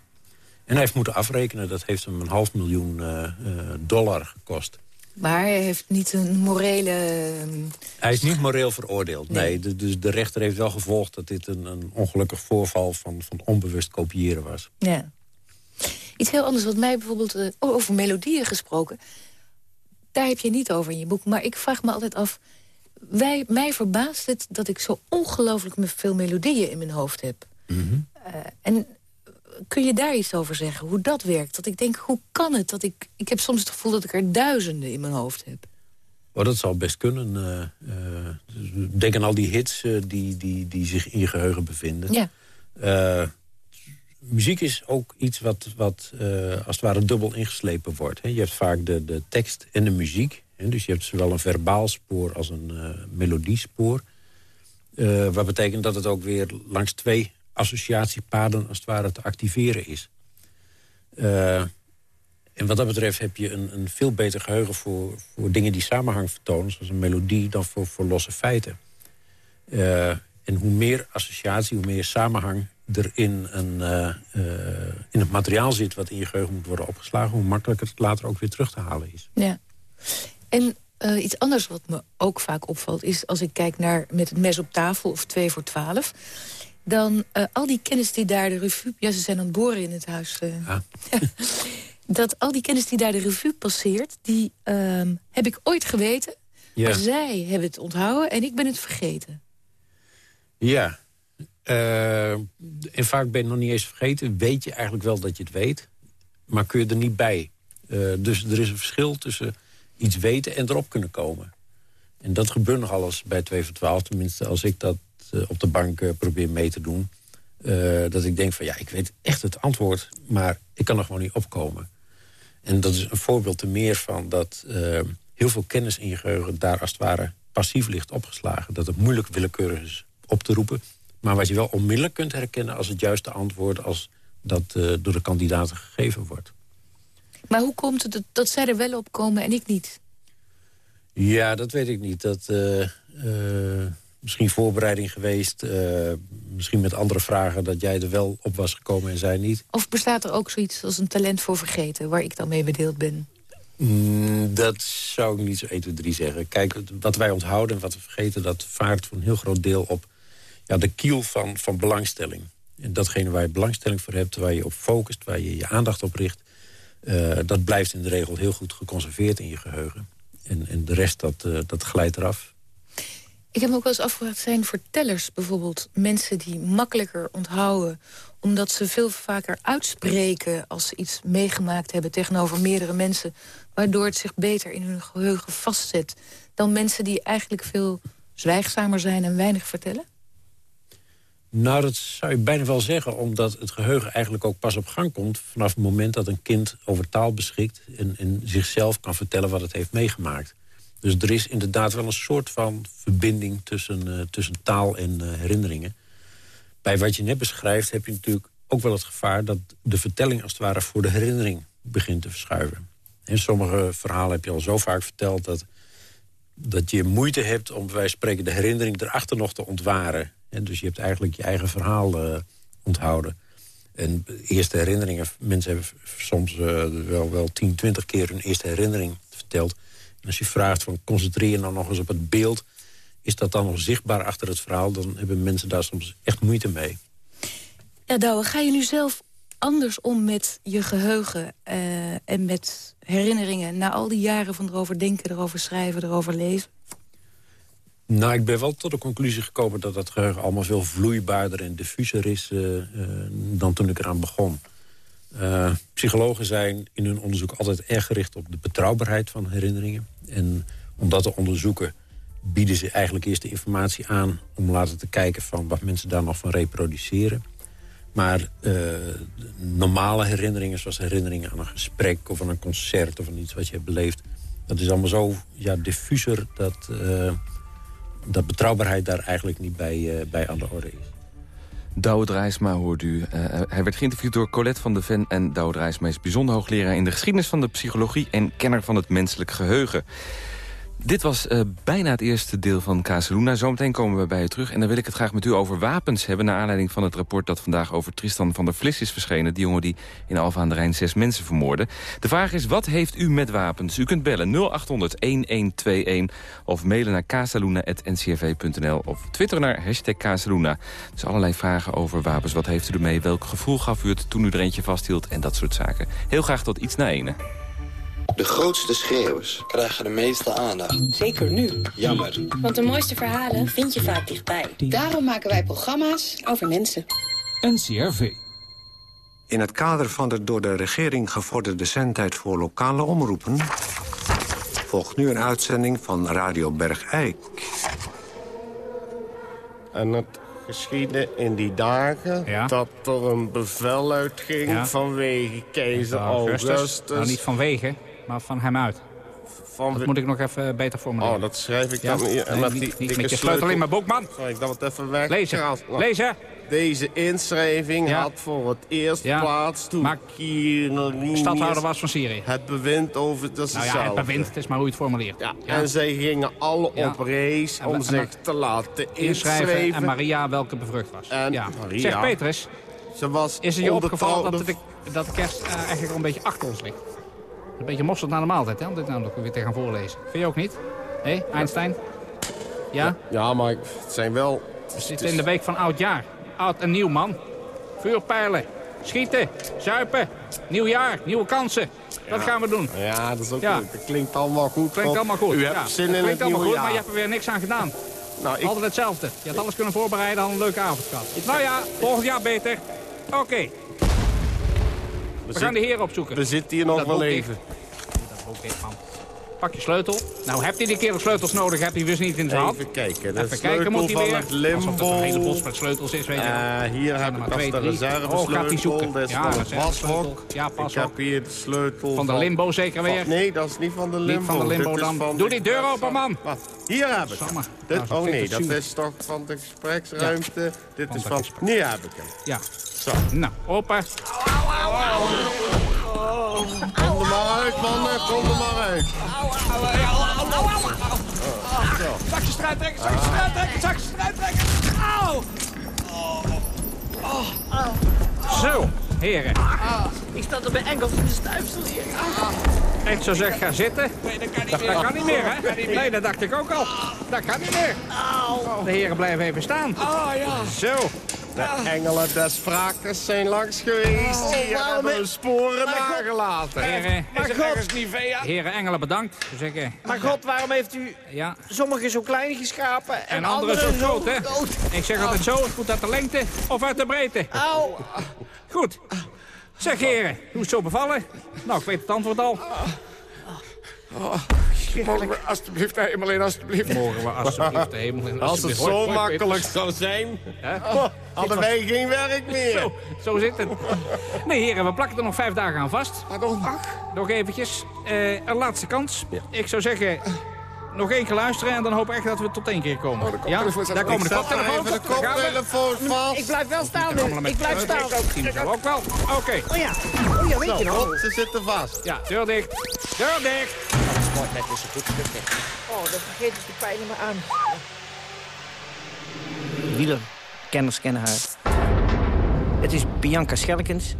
En hij heeft moeten afrekenen. Dat heeft hem een half miljoen eh, eh, dollar gekost. Maar hij heeft niet een morele... ehm, Hij is niet moreel veroordeeld. Nee, Nee. de- dus de rechter heeft wel gevolgd... dat dit een, een ongelukkig voorval van, van onbewust kopiëren was. Ja. Iets heel anders wat mij bijvoorbeeld... eh, over melodieën gesproken. Daar heb je niet over in je boek. Maar ik vraag me altijd af... Wij, mij verbaast het dat ik zo ongelooflijk veel melodieën in mijn hoofd heb. Eh, en kun je daar iets over zeggen? Hoe dat werkt? Dat ik denk, hoe kan het? Dat ik, ik heb soms het gevoel dat ik er duizenden in mijn hoofd heb. Maar dat zal best kunnen. eh, eh, denk aan al die hits eh, die, die, die zich in je geheugen bevinden. Ja. Muziek is ook iets wat, wat als het ware dubbel ingeslepen wordt. Hè. Je hebt vaak de, de tekst en de muziek. Hè. Dus je hebt zowel een verbaal spoor als een melodiespoor. Wat betekent dat het ook weer langs twee associatiepaden als het ware te activeren is. Eh, en wat dat betreft heb je een, een veel beter geheugen voor, voor dingen die samenhang vertonen... zoals een melodie, dan voor, voor losse feiten. Eh, en hoe meer associatie, hoe meer samenhang er in, een, eh, in het materiaal zit... wat in je geheugen moet worden opgeslagen... hoe makkelijker het later ook weer terug te halen is. Ja. En iets anders wat me ook vaak opvalt... is als ik kijk naar met het mes op tafel of 2 voor 12... dan eh, al die kennis die daar de revue... Ja, ze zijn aan het boren in het huis. Ah. dat al die kennis die daar de revue passeert... die ehm, heb ik ooit geweten. Ja. Maar zij hebben het onthouden en ik ben het vergeten. Ja. Eh, en vaak ben je nog niet eens vergeten. Weet je eigenlijk wel dat je het weet. Maar kun je er niet bij. Dus er is een verschil tussen iets weten en erop kunnen komen. En dat gebeurt nogal eens bij 2 voor 12. Tenminste, als ik dat op de bank eh, probeer mee te doen. Eh, dat ik denk van ja, ik weet echt het antwoord. Maar ik kan er gewoon niet opkomen. En dat is een voorbeeld te meer van dat eh, heel veel kennis in je geheugen... daar als het ware passief ligt opgeslagen. Dat het moeilijk willekeurig is op te roepen. Maar wat je wel onmiddellijk kunt herkennen als het juiste antwoord... als dat eh, door de kandidaten gegeven wordt. Maar hoe komt het dat- dat zij er wel op komen en ik niet? Ja, dat weet ik niet. Dat, eh, eh, misschien voorbereiding geweest. eh, misschien met andere vragen dat jij er wel op was gekomen en zij niet. Of bestaat er ook zoiets als een talent voor vergeten... waar ik dan mee bedeeld ben? Mm, dat zou ik niet zo 1, 2, 3 zeggen. Kijk, wat wij onthouden en wat we vergeten... dat vaart voor een heel groot deel op ja, de kiel van, van belangstelling. En datgene waar je belangstelling voor hebt, waar je op focust... waar je je aandacht op richt... eh, dat blijft in de regel heel goed geconserveerd in je geheugen. En, en de rest, dat, eh, dat glijdt eraf. Ik heb me ook wel eens afgevraagd, zijn vertellers bijvoorbeeld... mensen die makkelijker onthouden... omdat ze veel vaker uitspreken als ze iets meegemaakt hebben... tegenover meerdere mensen... waardoor het zich beter in hun geheugen vastzet... dan mensen die eigenlijk veel zwijgzamer zijn en weinig vertellen? Nou, dat zou je bijna wel zeggen, omdat het geheugen eigenlijk ook pas op gang komt... vanaf het moment dat een kind over taal beschikt... en, en zichzelf kan vertellen wat het heeft meegemaakt. Dus er is inderdaad wel een soort van verbinding tussen, eh, tussen taal en eh, herinneringen. Bij wat je net beschrijft heb je natuurlijk ook wel het gevaar... dat de vertelling als het ware voor de herinnering begint te verschuiven. En sommige verhalen heb je al zo vaak verteld... dat, dat je moeite hebt om van spreken de herinnering erachter nog te ontwaren. En dus je hebt eigenlijk je eigen verhaal eh, onthouden. En eerste herinneringen, mensen hebben soms wel, wel 10, 20 keer hun eerste herinnering verteld. Als je vraagt van concentreer je nou nog eens op het beeld... is dat dan nog zichtbaar achter het verhaal... dan hebben mensen daar soms echt moeite mee. Ja, Douwe, ga je nu zelf anders om met je geheugen... eh, en met herinneringen na al die jaren van erover denken, erover schrijven, erover lezen? Nou, ik ben wel tot de conclusie gekomen dat dat geheugen allemaal veel vloeibaarder en diffuser is eh, eh, dan toen ik eraan begon. Eh, psychologen zijn in hun onderzoek altijd erg gericht op de betrouwbaarheid van herinneringen. En om dat te onderzoeken bieden ze eigenlijk eerst de informatie aan... om later te kijken van wat mensen daar nog van reproduceren. Maar eh, normale herinneringen, zoals herinneringen aan een gesprek... of aan een concert of aan iets wat je hebt beleefd... dat is allemaal zo ja, diffuser dat, eh, dat betrouwbaarheid daar eigenlijk niet bij, bij aan de orde is. Douwe Drijsma hoort u. Eh, hij werd geïnterviewd door Colette van de Ven. En Douwe Drijsma is bijzonder hoogleraar in de geschiedenis van de psychologie... en kenner van het menselijk geheugen. Dit was eh, bijna het eerste deel van Casaluna. Zometeen komen we bij u terug. En dan wil ik het graag met u over wapens hebben... naar aanleiding van het rapport dat vandaag over Tristan van der Vlis is verschenen. Die jongen die in Alfa aan de Rijn zes mensen vermoordde. De vraag is, wat heeft u met wapens? U kunt bellen 0800-1121 of mailen naar casaluna.ncrv.nl... of twitter naar hashtag Casaluna. Dus allerlei vragen over wapens. Wat heeft u ermee? Welk gevoel gaf u het toen u er eentje vasthield? En dat soort zaken. Heel graag tot iets na ene. De grootste schreeuwers krijgen de meeste aandacht. Zeker nu. Jammer. Want de mooiste verhalen vind je vaak dichtbij. Daarom maken wij programma's over mensen. NCRV. In het kader van de door de regering gevorderde zendtijd voor lokale omroepen... volgt nu een uitzending van Radio Bergijk. En het geschiedde in die dagen dat er een bevel uitging Ja. vanwege keizer Augustus. Augustus. Nou, niet vanwege, maar van hem uit. Van dat moet ik nog even beter formuleren. Oh, dat schrijf ik Ja? dan hier. En Nee, met niet- die niet dikke met je sleutel in mijn boek, man. Zal ik dat wat even weg? Lezen. Lezen. Deze inschrijving had voor het eerst Ja. plaats toen Quirinius Stadhouder was van Syrië. het bewind over... Is Nou ja, het bewind, het is maar hoe je het formuleert. Ja. En zij gingen alle op En- om en- zich te laten Inschrijven inschrijven. en Maria welke bevrucht was. En ja. Maria. Zeg Petrus, Ze was is het je opgevallen dat de, dat de kerst eh, eigenlijk al een beetje achter ons ligt? Een beetje mosterd na de maaltijd, hè, om dit nou nog weer te gaan voorlezen. Vind je ook niet? Hé, Einstein? Ja? Ja, maar het zijn wel... We zitten in de week van oud jaar. Oud en nieuw, man. Vuurpijlen, schieten, zuipen, nieuw jaar, nieuwe kansen. Dat gaan we doen. Ja, dat is ook Ja. goed. Dat klinkt allemaal goed. Klinkt allemaal goed. U ja. hebt zin in klinkt het allemaal goed, jaar. maar je hebt er weer niks aan gedaan. Nou, ik- Altijd hetzelfde. Je had alles kunnen voorbereiden, al een leuke avond gehad. Nou ja, volgend jaar beter. Oké. We, gaan de heren opzoeken. We zitten hier nog Dat wel even. dicht. Dat boek dicht, man. Pak je sleutel. Nou, heb je die kerel sleutels nodig? Heb je dus niet in zijn hand? Even kijken. Even kijken moet hij weer. het Alsof het een hele limbo. bos met sleutels is, weet je wel. Eh, hier heb ik de reservesleutel. Oh, gaat hij zoeken. Dat is Ja, van reservesleutel. washok. Ja, Ik pashok. heb hier de sleutel Van de limbo zeker weer? Nee, dat is niet van de limbo. Niet van de limbo dan. van Doe die deur open, man. Wat? Hier heb ik. Dit, Nou, oh nee, dat is toch van de gespreksruimte. Dit Van is van... Nu heb ik hem. Ja. Zo. Nou, open. Kom er maar uit, mannen. Kom er maar uit. Zakje eruit trekken, zakje eruit trekken, zakje eruit trekken. Auw! Zo, heren. Ik sta er bij Engels in de stuifsel hier. Echt zo zeg, ga zitten. Nee, dat kan niet Dat meer. kan niet meer, hè? Dat kan niet meer. Nee, dat dacht ik ook al. Dat kan niet meer. De heren blijven even staan. Oh ja. Zo. De engelen des wrakers zijn langs geweest. Oh, hebben he- hun sporen Maar God- nagelaten. Heren, Maar God, heren engelen bedankt. Ik, eh, maar God, waarom heeft u ja. sommige zo klein geschapen en, En anderen zo groot, hè? Ik zeg altijd zo, het moet uit de lengte of uit de breedte. Auw. Goed. Zeg heren, hoe is het zo bevallen? Nou, ik weet het antwoord al. Mogen we alsjeblieft de hemel in, alsjeblieft. Mogen we alsjeblieft de hemel in. Als het zo makkelijk zou zijn, Hè? oh, hadden wij geen werk meer. Zo, zo zit het. Nee, heren, we plakken er nog vijf dagen aan vast. Pardon? Nog eventjes. Eh, een laatste kans. Ik zou zeggen, nog één keer luisteren en dan hoop ik echt dat we tot één keer komen. ja? Daar komen de Ik koptelefoons. de Daar gaan we. koptelefoon vast. Ik blijf wel staan nu. Ik blijf staan. we zo ook wel. Oké. Oh ja. Oh ja, weet je nog. ze zitten vast. Ja, deur dicht. Deur dicht. net eens goed Oh, dat vergeet ik de pijlen maar aan. Wielerkenners kennen haar. Het is Bianca Schelkens.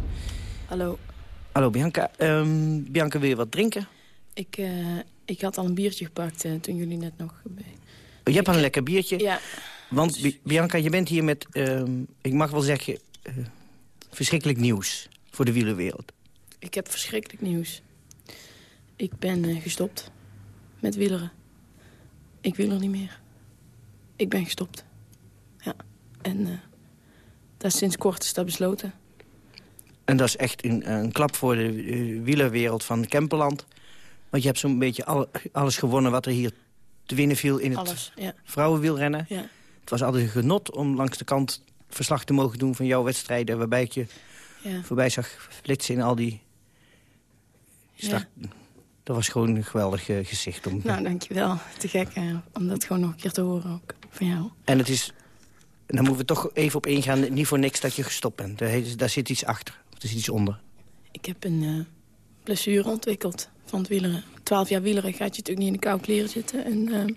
Hallo, Hallo Bianca. Ehm, Bianca, wil je wat drinken? ik, eh, ik had al een biertje gepakt eh, toen jullie net nog... Oh, je hebt al een lekker biertje. Ja, Want Bi- Bianca, je bent hier met, ehm, ik mag wel zeggen, eh, verschrikkelijk nieuws voor de wielerwereld. ik heb verschrikkelijk nieuws. Ik ben eh, gestopt met wieleren. Ik wil er niet meer. Ik ben gestopt. Ja, en dat is sinds kort is dat besloten. En dat is echt een, een klap voor de wielerwereld van Kemperland. Want je hebt zo'n beetje alle- alles gewonnen wat er hier te winnen viel in het Alles, ja. vrouwenwielrennen. Ja. Het was altijd een genot om langs de kant verslag te mogen doen van jouw wedstrijden... waarbij ik je Ja. voorbij zag flitsen in al die... start- Dat was gewoon een geweldig eh, gezicht. Om... Nou, dankjewel. Te gek om dat gewoon nog een keer te horen ook van jou. En het is... Daar moeten we toch even op ingaan. Niet voor niks dat je gestopt bent. Daar, daar zit iets achter. Of er zit iets onder. Ik heb een eh, blessure ontwikkeld wieleren. Twaalf jaar wieleren gaat je natuurlijk niet in de koude kleren zitten. En uh,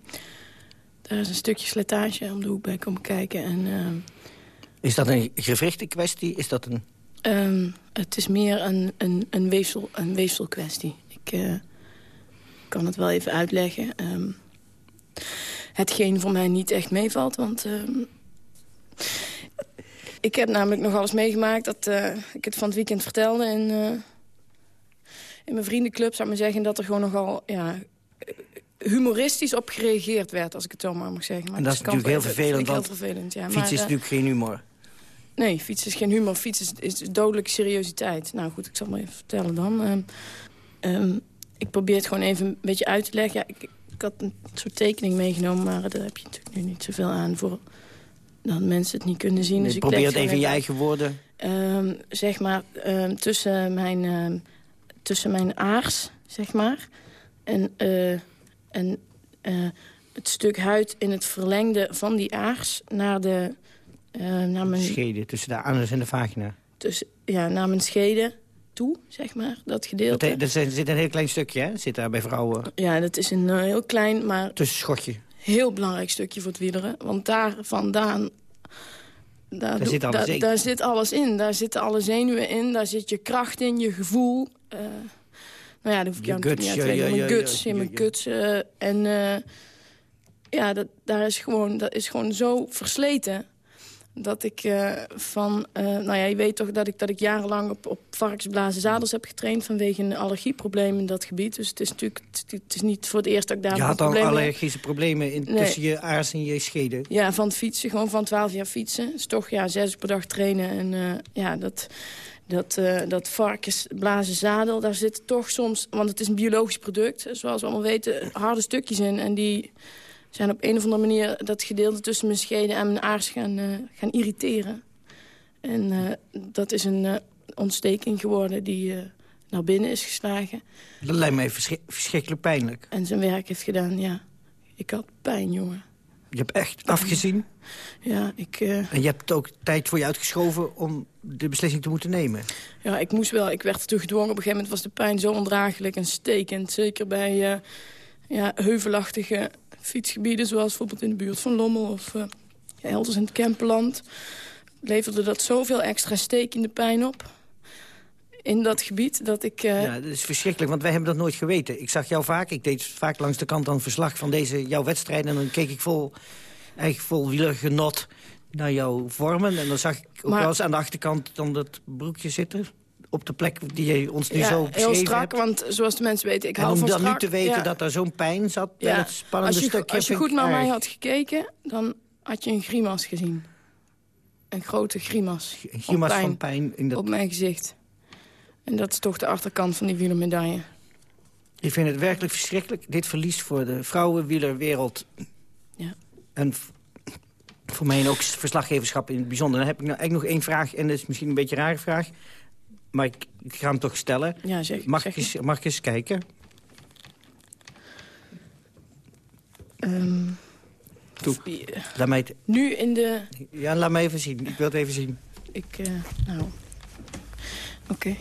daar is een stukje slijtage om de hoek bij komen kijken. En, uh, is dat een gewrichte kwestie? Is dat een... Um, het is meer een, een, een, weefsel, een weefselkwestie. Ik uh, kan het wel even uitleggen. Um, hetgeen voor mij niet echt meevalt, want... Um, ik heb namelijk nog alles meegemaakt dat ik het van het weekend vertelde. En, in mijn vriendenclub zou ik maar zeggen dat er gewoon nogal ja, humoristisch op gereageerd werd, als ik het zo maar mag zeggen. Maar en dat is natuurlijk heel vervelend, want heel vervelend, ja. fiets is uh, natuurlijk geen humor. Nee, fietsen is geen humor. Fietsen is, is dodelijke seriositeit. Nou goed, ik zal maar even vertellen dan. Um, um, ik probeer het gewoon even een beetje uit te leggen. Ja, ik, ik had een soort tekening meegenomen, maar daar heb je natuurlijk nu niet zoveel aan voor dat mensen het niet kunnen zien. Nee, dus ik probeer het even in je eigen woorden. Um, zeg maar, tussen, mijn, tussen mijn aars, zeg maar, en, uh, en uh, het stuk huid in het verlengde van die aars naar de... Uh, naar mijn, schede, tussen de anus en de vagina. Tussen, ja, naar mijn schede toe, zeg maar, dat gedeelte. Dat, dat zit een heel klein stukje, hè? Zit daar bij vrouwen. Ja, dat is een heel klein, maar... Tussenschotje. Heel belangrijk stukje voor het wieleren. Want daar vandaan... Daar, daar, zit alles daar, in. daar zit alles in. Daar zitten alle zenuwen in. Daar zit je kracht in, je gevoel. Uh, nou ja, dat hoef ik jou guts, niet uit te leggen. Mijn guts, in mijn guts. Uh, en uh, ja, dat, daar is gewoon, dat is gewoon zo versleten dat ik uh, van... Uh, nou ja, je weet toch dat ik, dat ik jarenlang op, op varkensblazen zadels heb getraind... vanwege een allergieprobleem in dat gebied. Dus het is natuurlijk het, is niet voor het eerst dat ik daar Je had al allergische problemen in, Nee. tussen je aars en je schede. Ja, van het fietsen, gewoon van 12 jaar fietsen. Dus toch ja, zes uur per dag trainen. En uh, ja, dat, dat, dat varkensblazen zadel, daar zit toch soms... want het is een biologisch product, zoals we allemaal weten, harde stukjes in. En die zijn op een of andere manier dat gedeelte tussen mijn schede en mijn aars gaan, uh, gaan irriteren. En uh, dat is een uh, ontsteking geworden die naar binnen is geslagen. Dat lijkt mij verschri verschrikkelijk pijnlijk. En zijn werk heeft gedaan, ja. Ik had pijn, jongen. Je hebt echt afgezien? Ja, ik... En je hebt ook tijd voor je uitgeschoven om de beslissing te moeten nemen? Ja, ik moest wel. Ik werd ertoe gedwongen. Op een gegeven moment was de pijn zo ondraaglijk en stekend. Zeker bij ja, heuvelachtige fietsgebieden... zoals bijvoorbeeld in de buurt van Lommel of uh, ja, elders in het Kempenland... leverde dat zoveel extra stekende pijn op in dat gebied dat ik... Uh... Ja, dat is verschrikkelijk, want wij hebben dat nooit geweten. Ik zag jou vaak, ik deed vaak langs de kant dan verslag van deze, jouw wedstrijd... en dan keek ik vol, eigenlijk vol wielergenot naar jouw vormen. En dan zag ik ook Maar- wel eens aan de achterkant dan dat broekje zitten... op de plek die je ons nu ja, zo heel beschreven strak, hebt. want zoals de mensen weten, ik En hou om van dan nu strak. te weten ja. dat er zo'n pijn zat bij Ja. het spannende als je, stukje... Als je goed naar mij had gekeken, dan had je een grimas gezien. Een grote grimas. Een grimas van van pijn in dat- Op mijn gezicht. En dat is toch de achterkant van die wielermedaille. Ik vind het werkelijk verschrikkelijk. Dit verlies voor de vrouwenwielerwereld. Ja. En voor mij ook verslaggeverschap in het bijzonder. Dan heb ik nou eigenlijk nog één vraag. En dat is misschien een beetje een rare vraag. Maar ik, ik ga hem toch stellen. Ja, zeg, mag, zeg ik eens, mag ik eens kijken? Ehm, Toe. Laat mij het- nu in de... ja, laat mij even zien. Ik wil het even zien. Ik, eh, nou... Oké.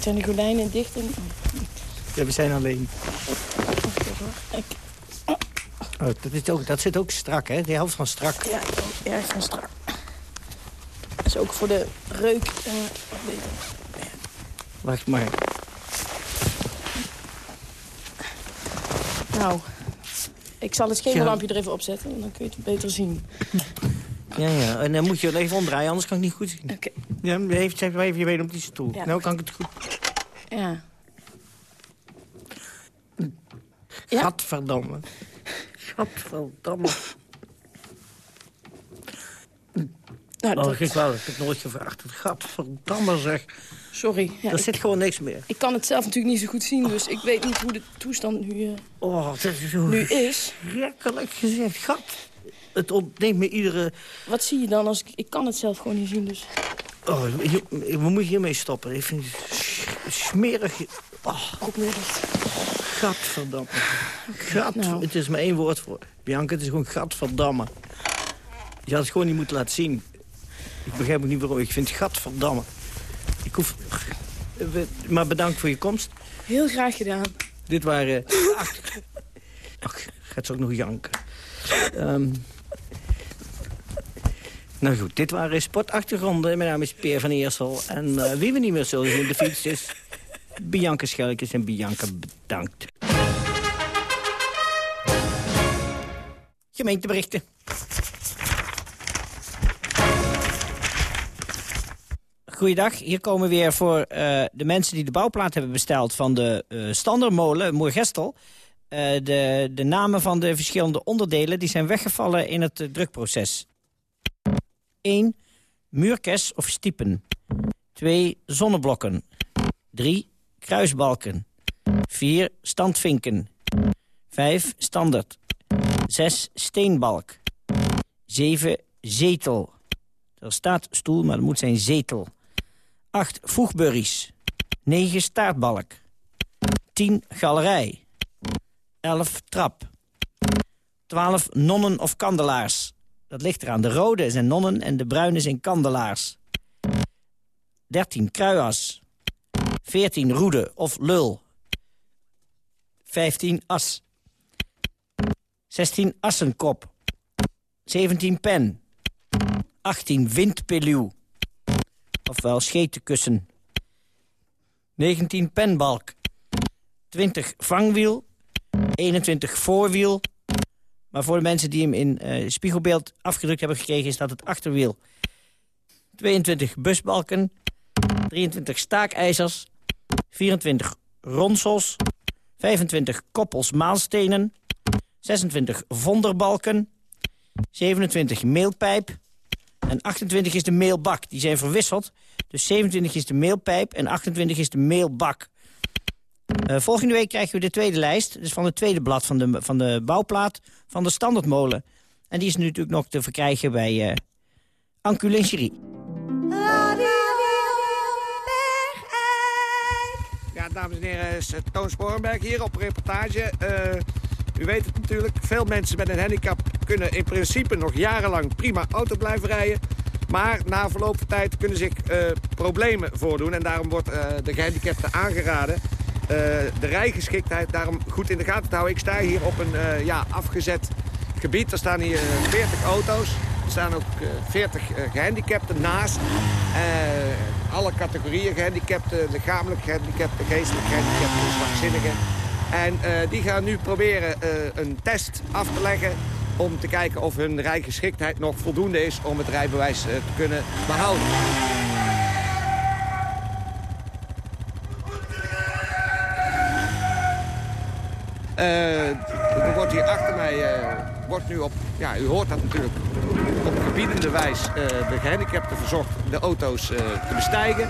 Zijn de gordijnen dicht? En... Ja, we zijn alleen. Ik, Oh, dat, is ook, dat zit ook strak, hè? De helft van strak. ja, erg van strak. Is ook voor de reuk. beter. Wacht maar. Nou, ik zal het schemerlampje Ja. er even opzetten. en Dan kun je het beter zien. Ja, ja. En dan moet je het even omdraaien, anders kan ik het niet goed zien. Oké. Ja, even, maar even je been op die stoel. Ja. Nou kan ik het goed. Ja. Gadverdamme. Gadverdamme. Nou, Oh, dat- ik wou, ik heb nooit gevraagd. Gadverdamme zeg. Sorry. Ja, er ik- zit gewoon niks meer. Ik kan het zelf natuurlijk niet zo goed zien, dus ik weet niet hoe de toestand nu, eh, Oh, dat is zo nu is. schrikkelijk gezegd. Gat. Het ontneemt me iedere... Wat zie je dan als ik... Ik kan het zelf gewoon niet zien, dus... Oh, je- we moeten hiermee stoppen. Ik vind het smerig. Oh, Ook dat... gadverdamme. Gat. nou. Het is maar één woord voor. Bianca, het is gewoon gadverdamme. Je had het gewoon niet moeten laten zien. Ik begrijp ook niet waarom. Ik vind het gadverdamme. Ik hoef... maar bedankt voor je komst. Heel graag gedaan. Dit waren... Ach, ach, gaat ze ook nog janken. Ehm, nou goed, dit waren sportachtergronden. Mijn naam is Peer van Eersel. En eh, wie we niet meer zullen zien, de fiets is... Bianca Schelkes en Bianca bedankt. Gemeenteberichten. Goeiedag, hier komen we weer voor eh, de mensen die de bouwplaat hebben besteld... van de eh standaardmolen Moergestel. Eh, de, de namen van de verschillende onderdelen die zijn weggevallen in het drukproces. 1. Muurkes of stiepen. 2. Zonneblokken. 3. Kruisbalken. 4. Standvinken. 5. Standaard. 6. Steenbalk. 7. Zetel. Er staat stoel, maar het moet zijn zetel. 8. Voegburries. 9. Staartbalk. 10. Galerij. 11. Trap. 12. Nonnen of kandelaars. Dat ligt eraan. De rode zijn nonnen en de bruine zijn kandelaars. 13. Kruias. 14. Roede of lul. 15. As. 16. Assenkop. 17. Pen. 18. Windpeluw. Ofwel schetenkussen. 19. Penbalk. 20. Vangwiel. 21. Voorwiel. Maar voor de mensen die hem in eh, spiegelbeeld afgedrukt hebben gekregen... is dat het achterwiel. 22 busbalken. 23 staakijzers. 24 ronsels. 25 koppels maalstenen. 26 vonderbalken. 27 meelpijp. En 28 is de meelbak. Die zijn verwisseld. Dus 27 is de meelpijp en 28 is de meelbak. Eh, volgende week krijgen we de tweede lijst. Dus van het tweede blad van de, van de bouwplaat van de standaardmolen. En die is nu natuurlijk nog te verkrijgen bij eh Ancu. Ja, dames en heren, Toon Sporenberg hier op reportage. Eh, u weet het natuurlijk, veel mensen met een handicap kunnen in principe nog jarenlang prima auto blijven rijden. Maar na verloop van tijd kunnen zich eh, problemen voordoen. En daarom wordt eh, de gehandicapten aangeraden eh, de rijgeschiktheid daarom goed in de gaten te houden. Ik sta hier op een ja, afgezet gebied. Er staan hier eh, 40 auto's. Er staan ook eh, 40 eh, gehandicapten naast. Alle categorieën gehandicapten, lichamelijk gehandicapten, geestelijk gehandicapten, zwakzinnigen. En eh, die gaan nu proberen eh, een test af te leggen om te kijken of hun rijgeschiktheid nog voldoende is om het rijbewijs eh, te kunnen behouden. Eh, er wordt hier achter mij, wordt nu op, ja, u hoort dat natuurlijk, op gebiedende wijs de gehandicapten verzocht de auto's te bestijgen.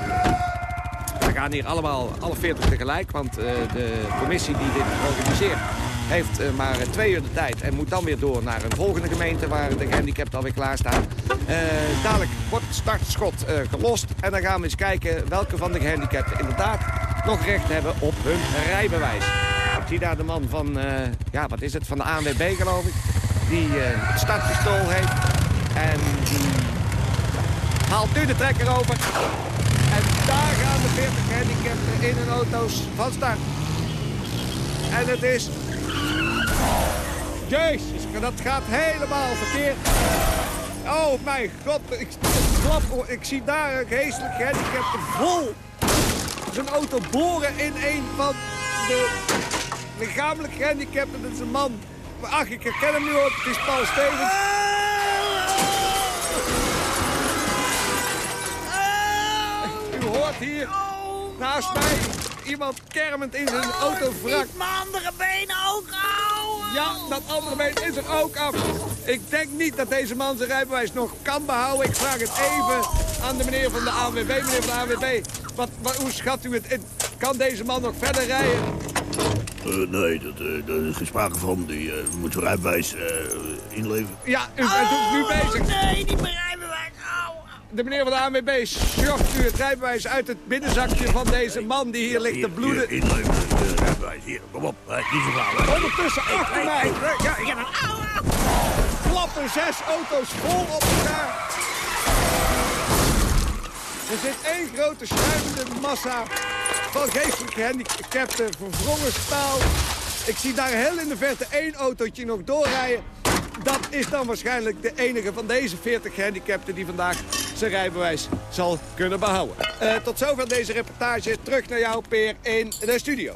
Gaan hier allemaal, alle 40 tegelijk, want eh, de commissie die dit organiseert heeft eh, maar twee uur de tijd en moet dan weer door naar een volgende gemeente waar de gehandicapten alweer klaarstaan. Eh dadelijk wordt het startschot gelost en dan gaan we eens kijken welke van de gehandicapten inderdaad nog recht hebben op hun rijbewijs. Ik zie daar de man van, ja wat is het, van de ANWB geloof ik, die het startpistool heeft en die haalt nu de trekker over. En daar gaan de 40 gehandicapten in hun auto's van start. En het is... Jezus, dat gaat helemaal verkeerd. Oh mijn god, ik, klap, ik zie daar een geestelijk gehandicapte vol zijn auto boren in een van de lichamelijk gehandicapten. Dat is een man. Ach, ik herken hem nu ook. Het is Paul Stevens. Hier naast mij iemand kermend in zijn auto wrak. Mijn andere benen ook houden. Ja, dat andere been is er ook af. Ik denk niet dat deze man zijn rijbewijs nog kan behouden. Ik vraag het even aan de meneer van de ANWB. Meneer van de ANWB, wat, wat, hoe schat u het in? Kan deze man nog verder rijden? Eh, nee, dat, eh, daar is geen sprake van. Die eh, moet zijn rijbewijs eh, inleveren. Ja, u bent ook nu bezig. Nee, niet mijn rijbewijs. De meneer van de ANWB schopt u het rijbewijs uit het binnenzakje van deze man die hier ligt te bloeden. Hier, inleveren, de rijbewijs. Hier, kom op. Eh, niet verhalen. Ondertussen achter mij. Ja, ik heb een klappen zes auto's vol op elkaar. Er zit één grote schuimende massa van geestelijk gehandicapten verwrongen staal. Ik zie daar heel in de verte één autootje nog doorrijden. Dat is dan waarschijnlijk de enige van deze 40 gehandicapten die vandaag zijn rijbewijs zal kunnen behouden. Eh, tot zover deze reportage. Terug naar jou, Peer, in de studio.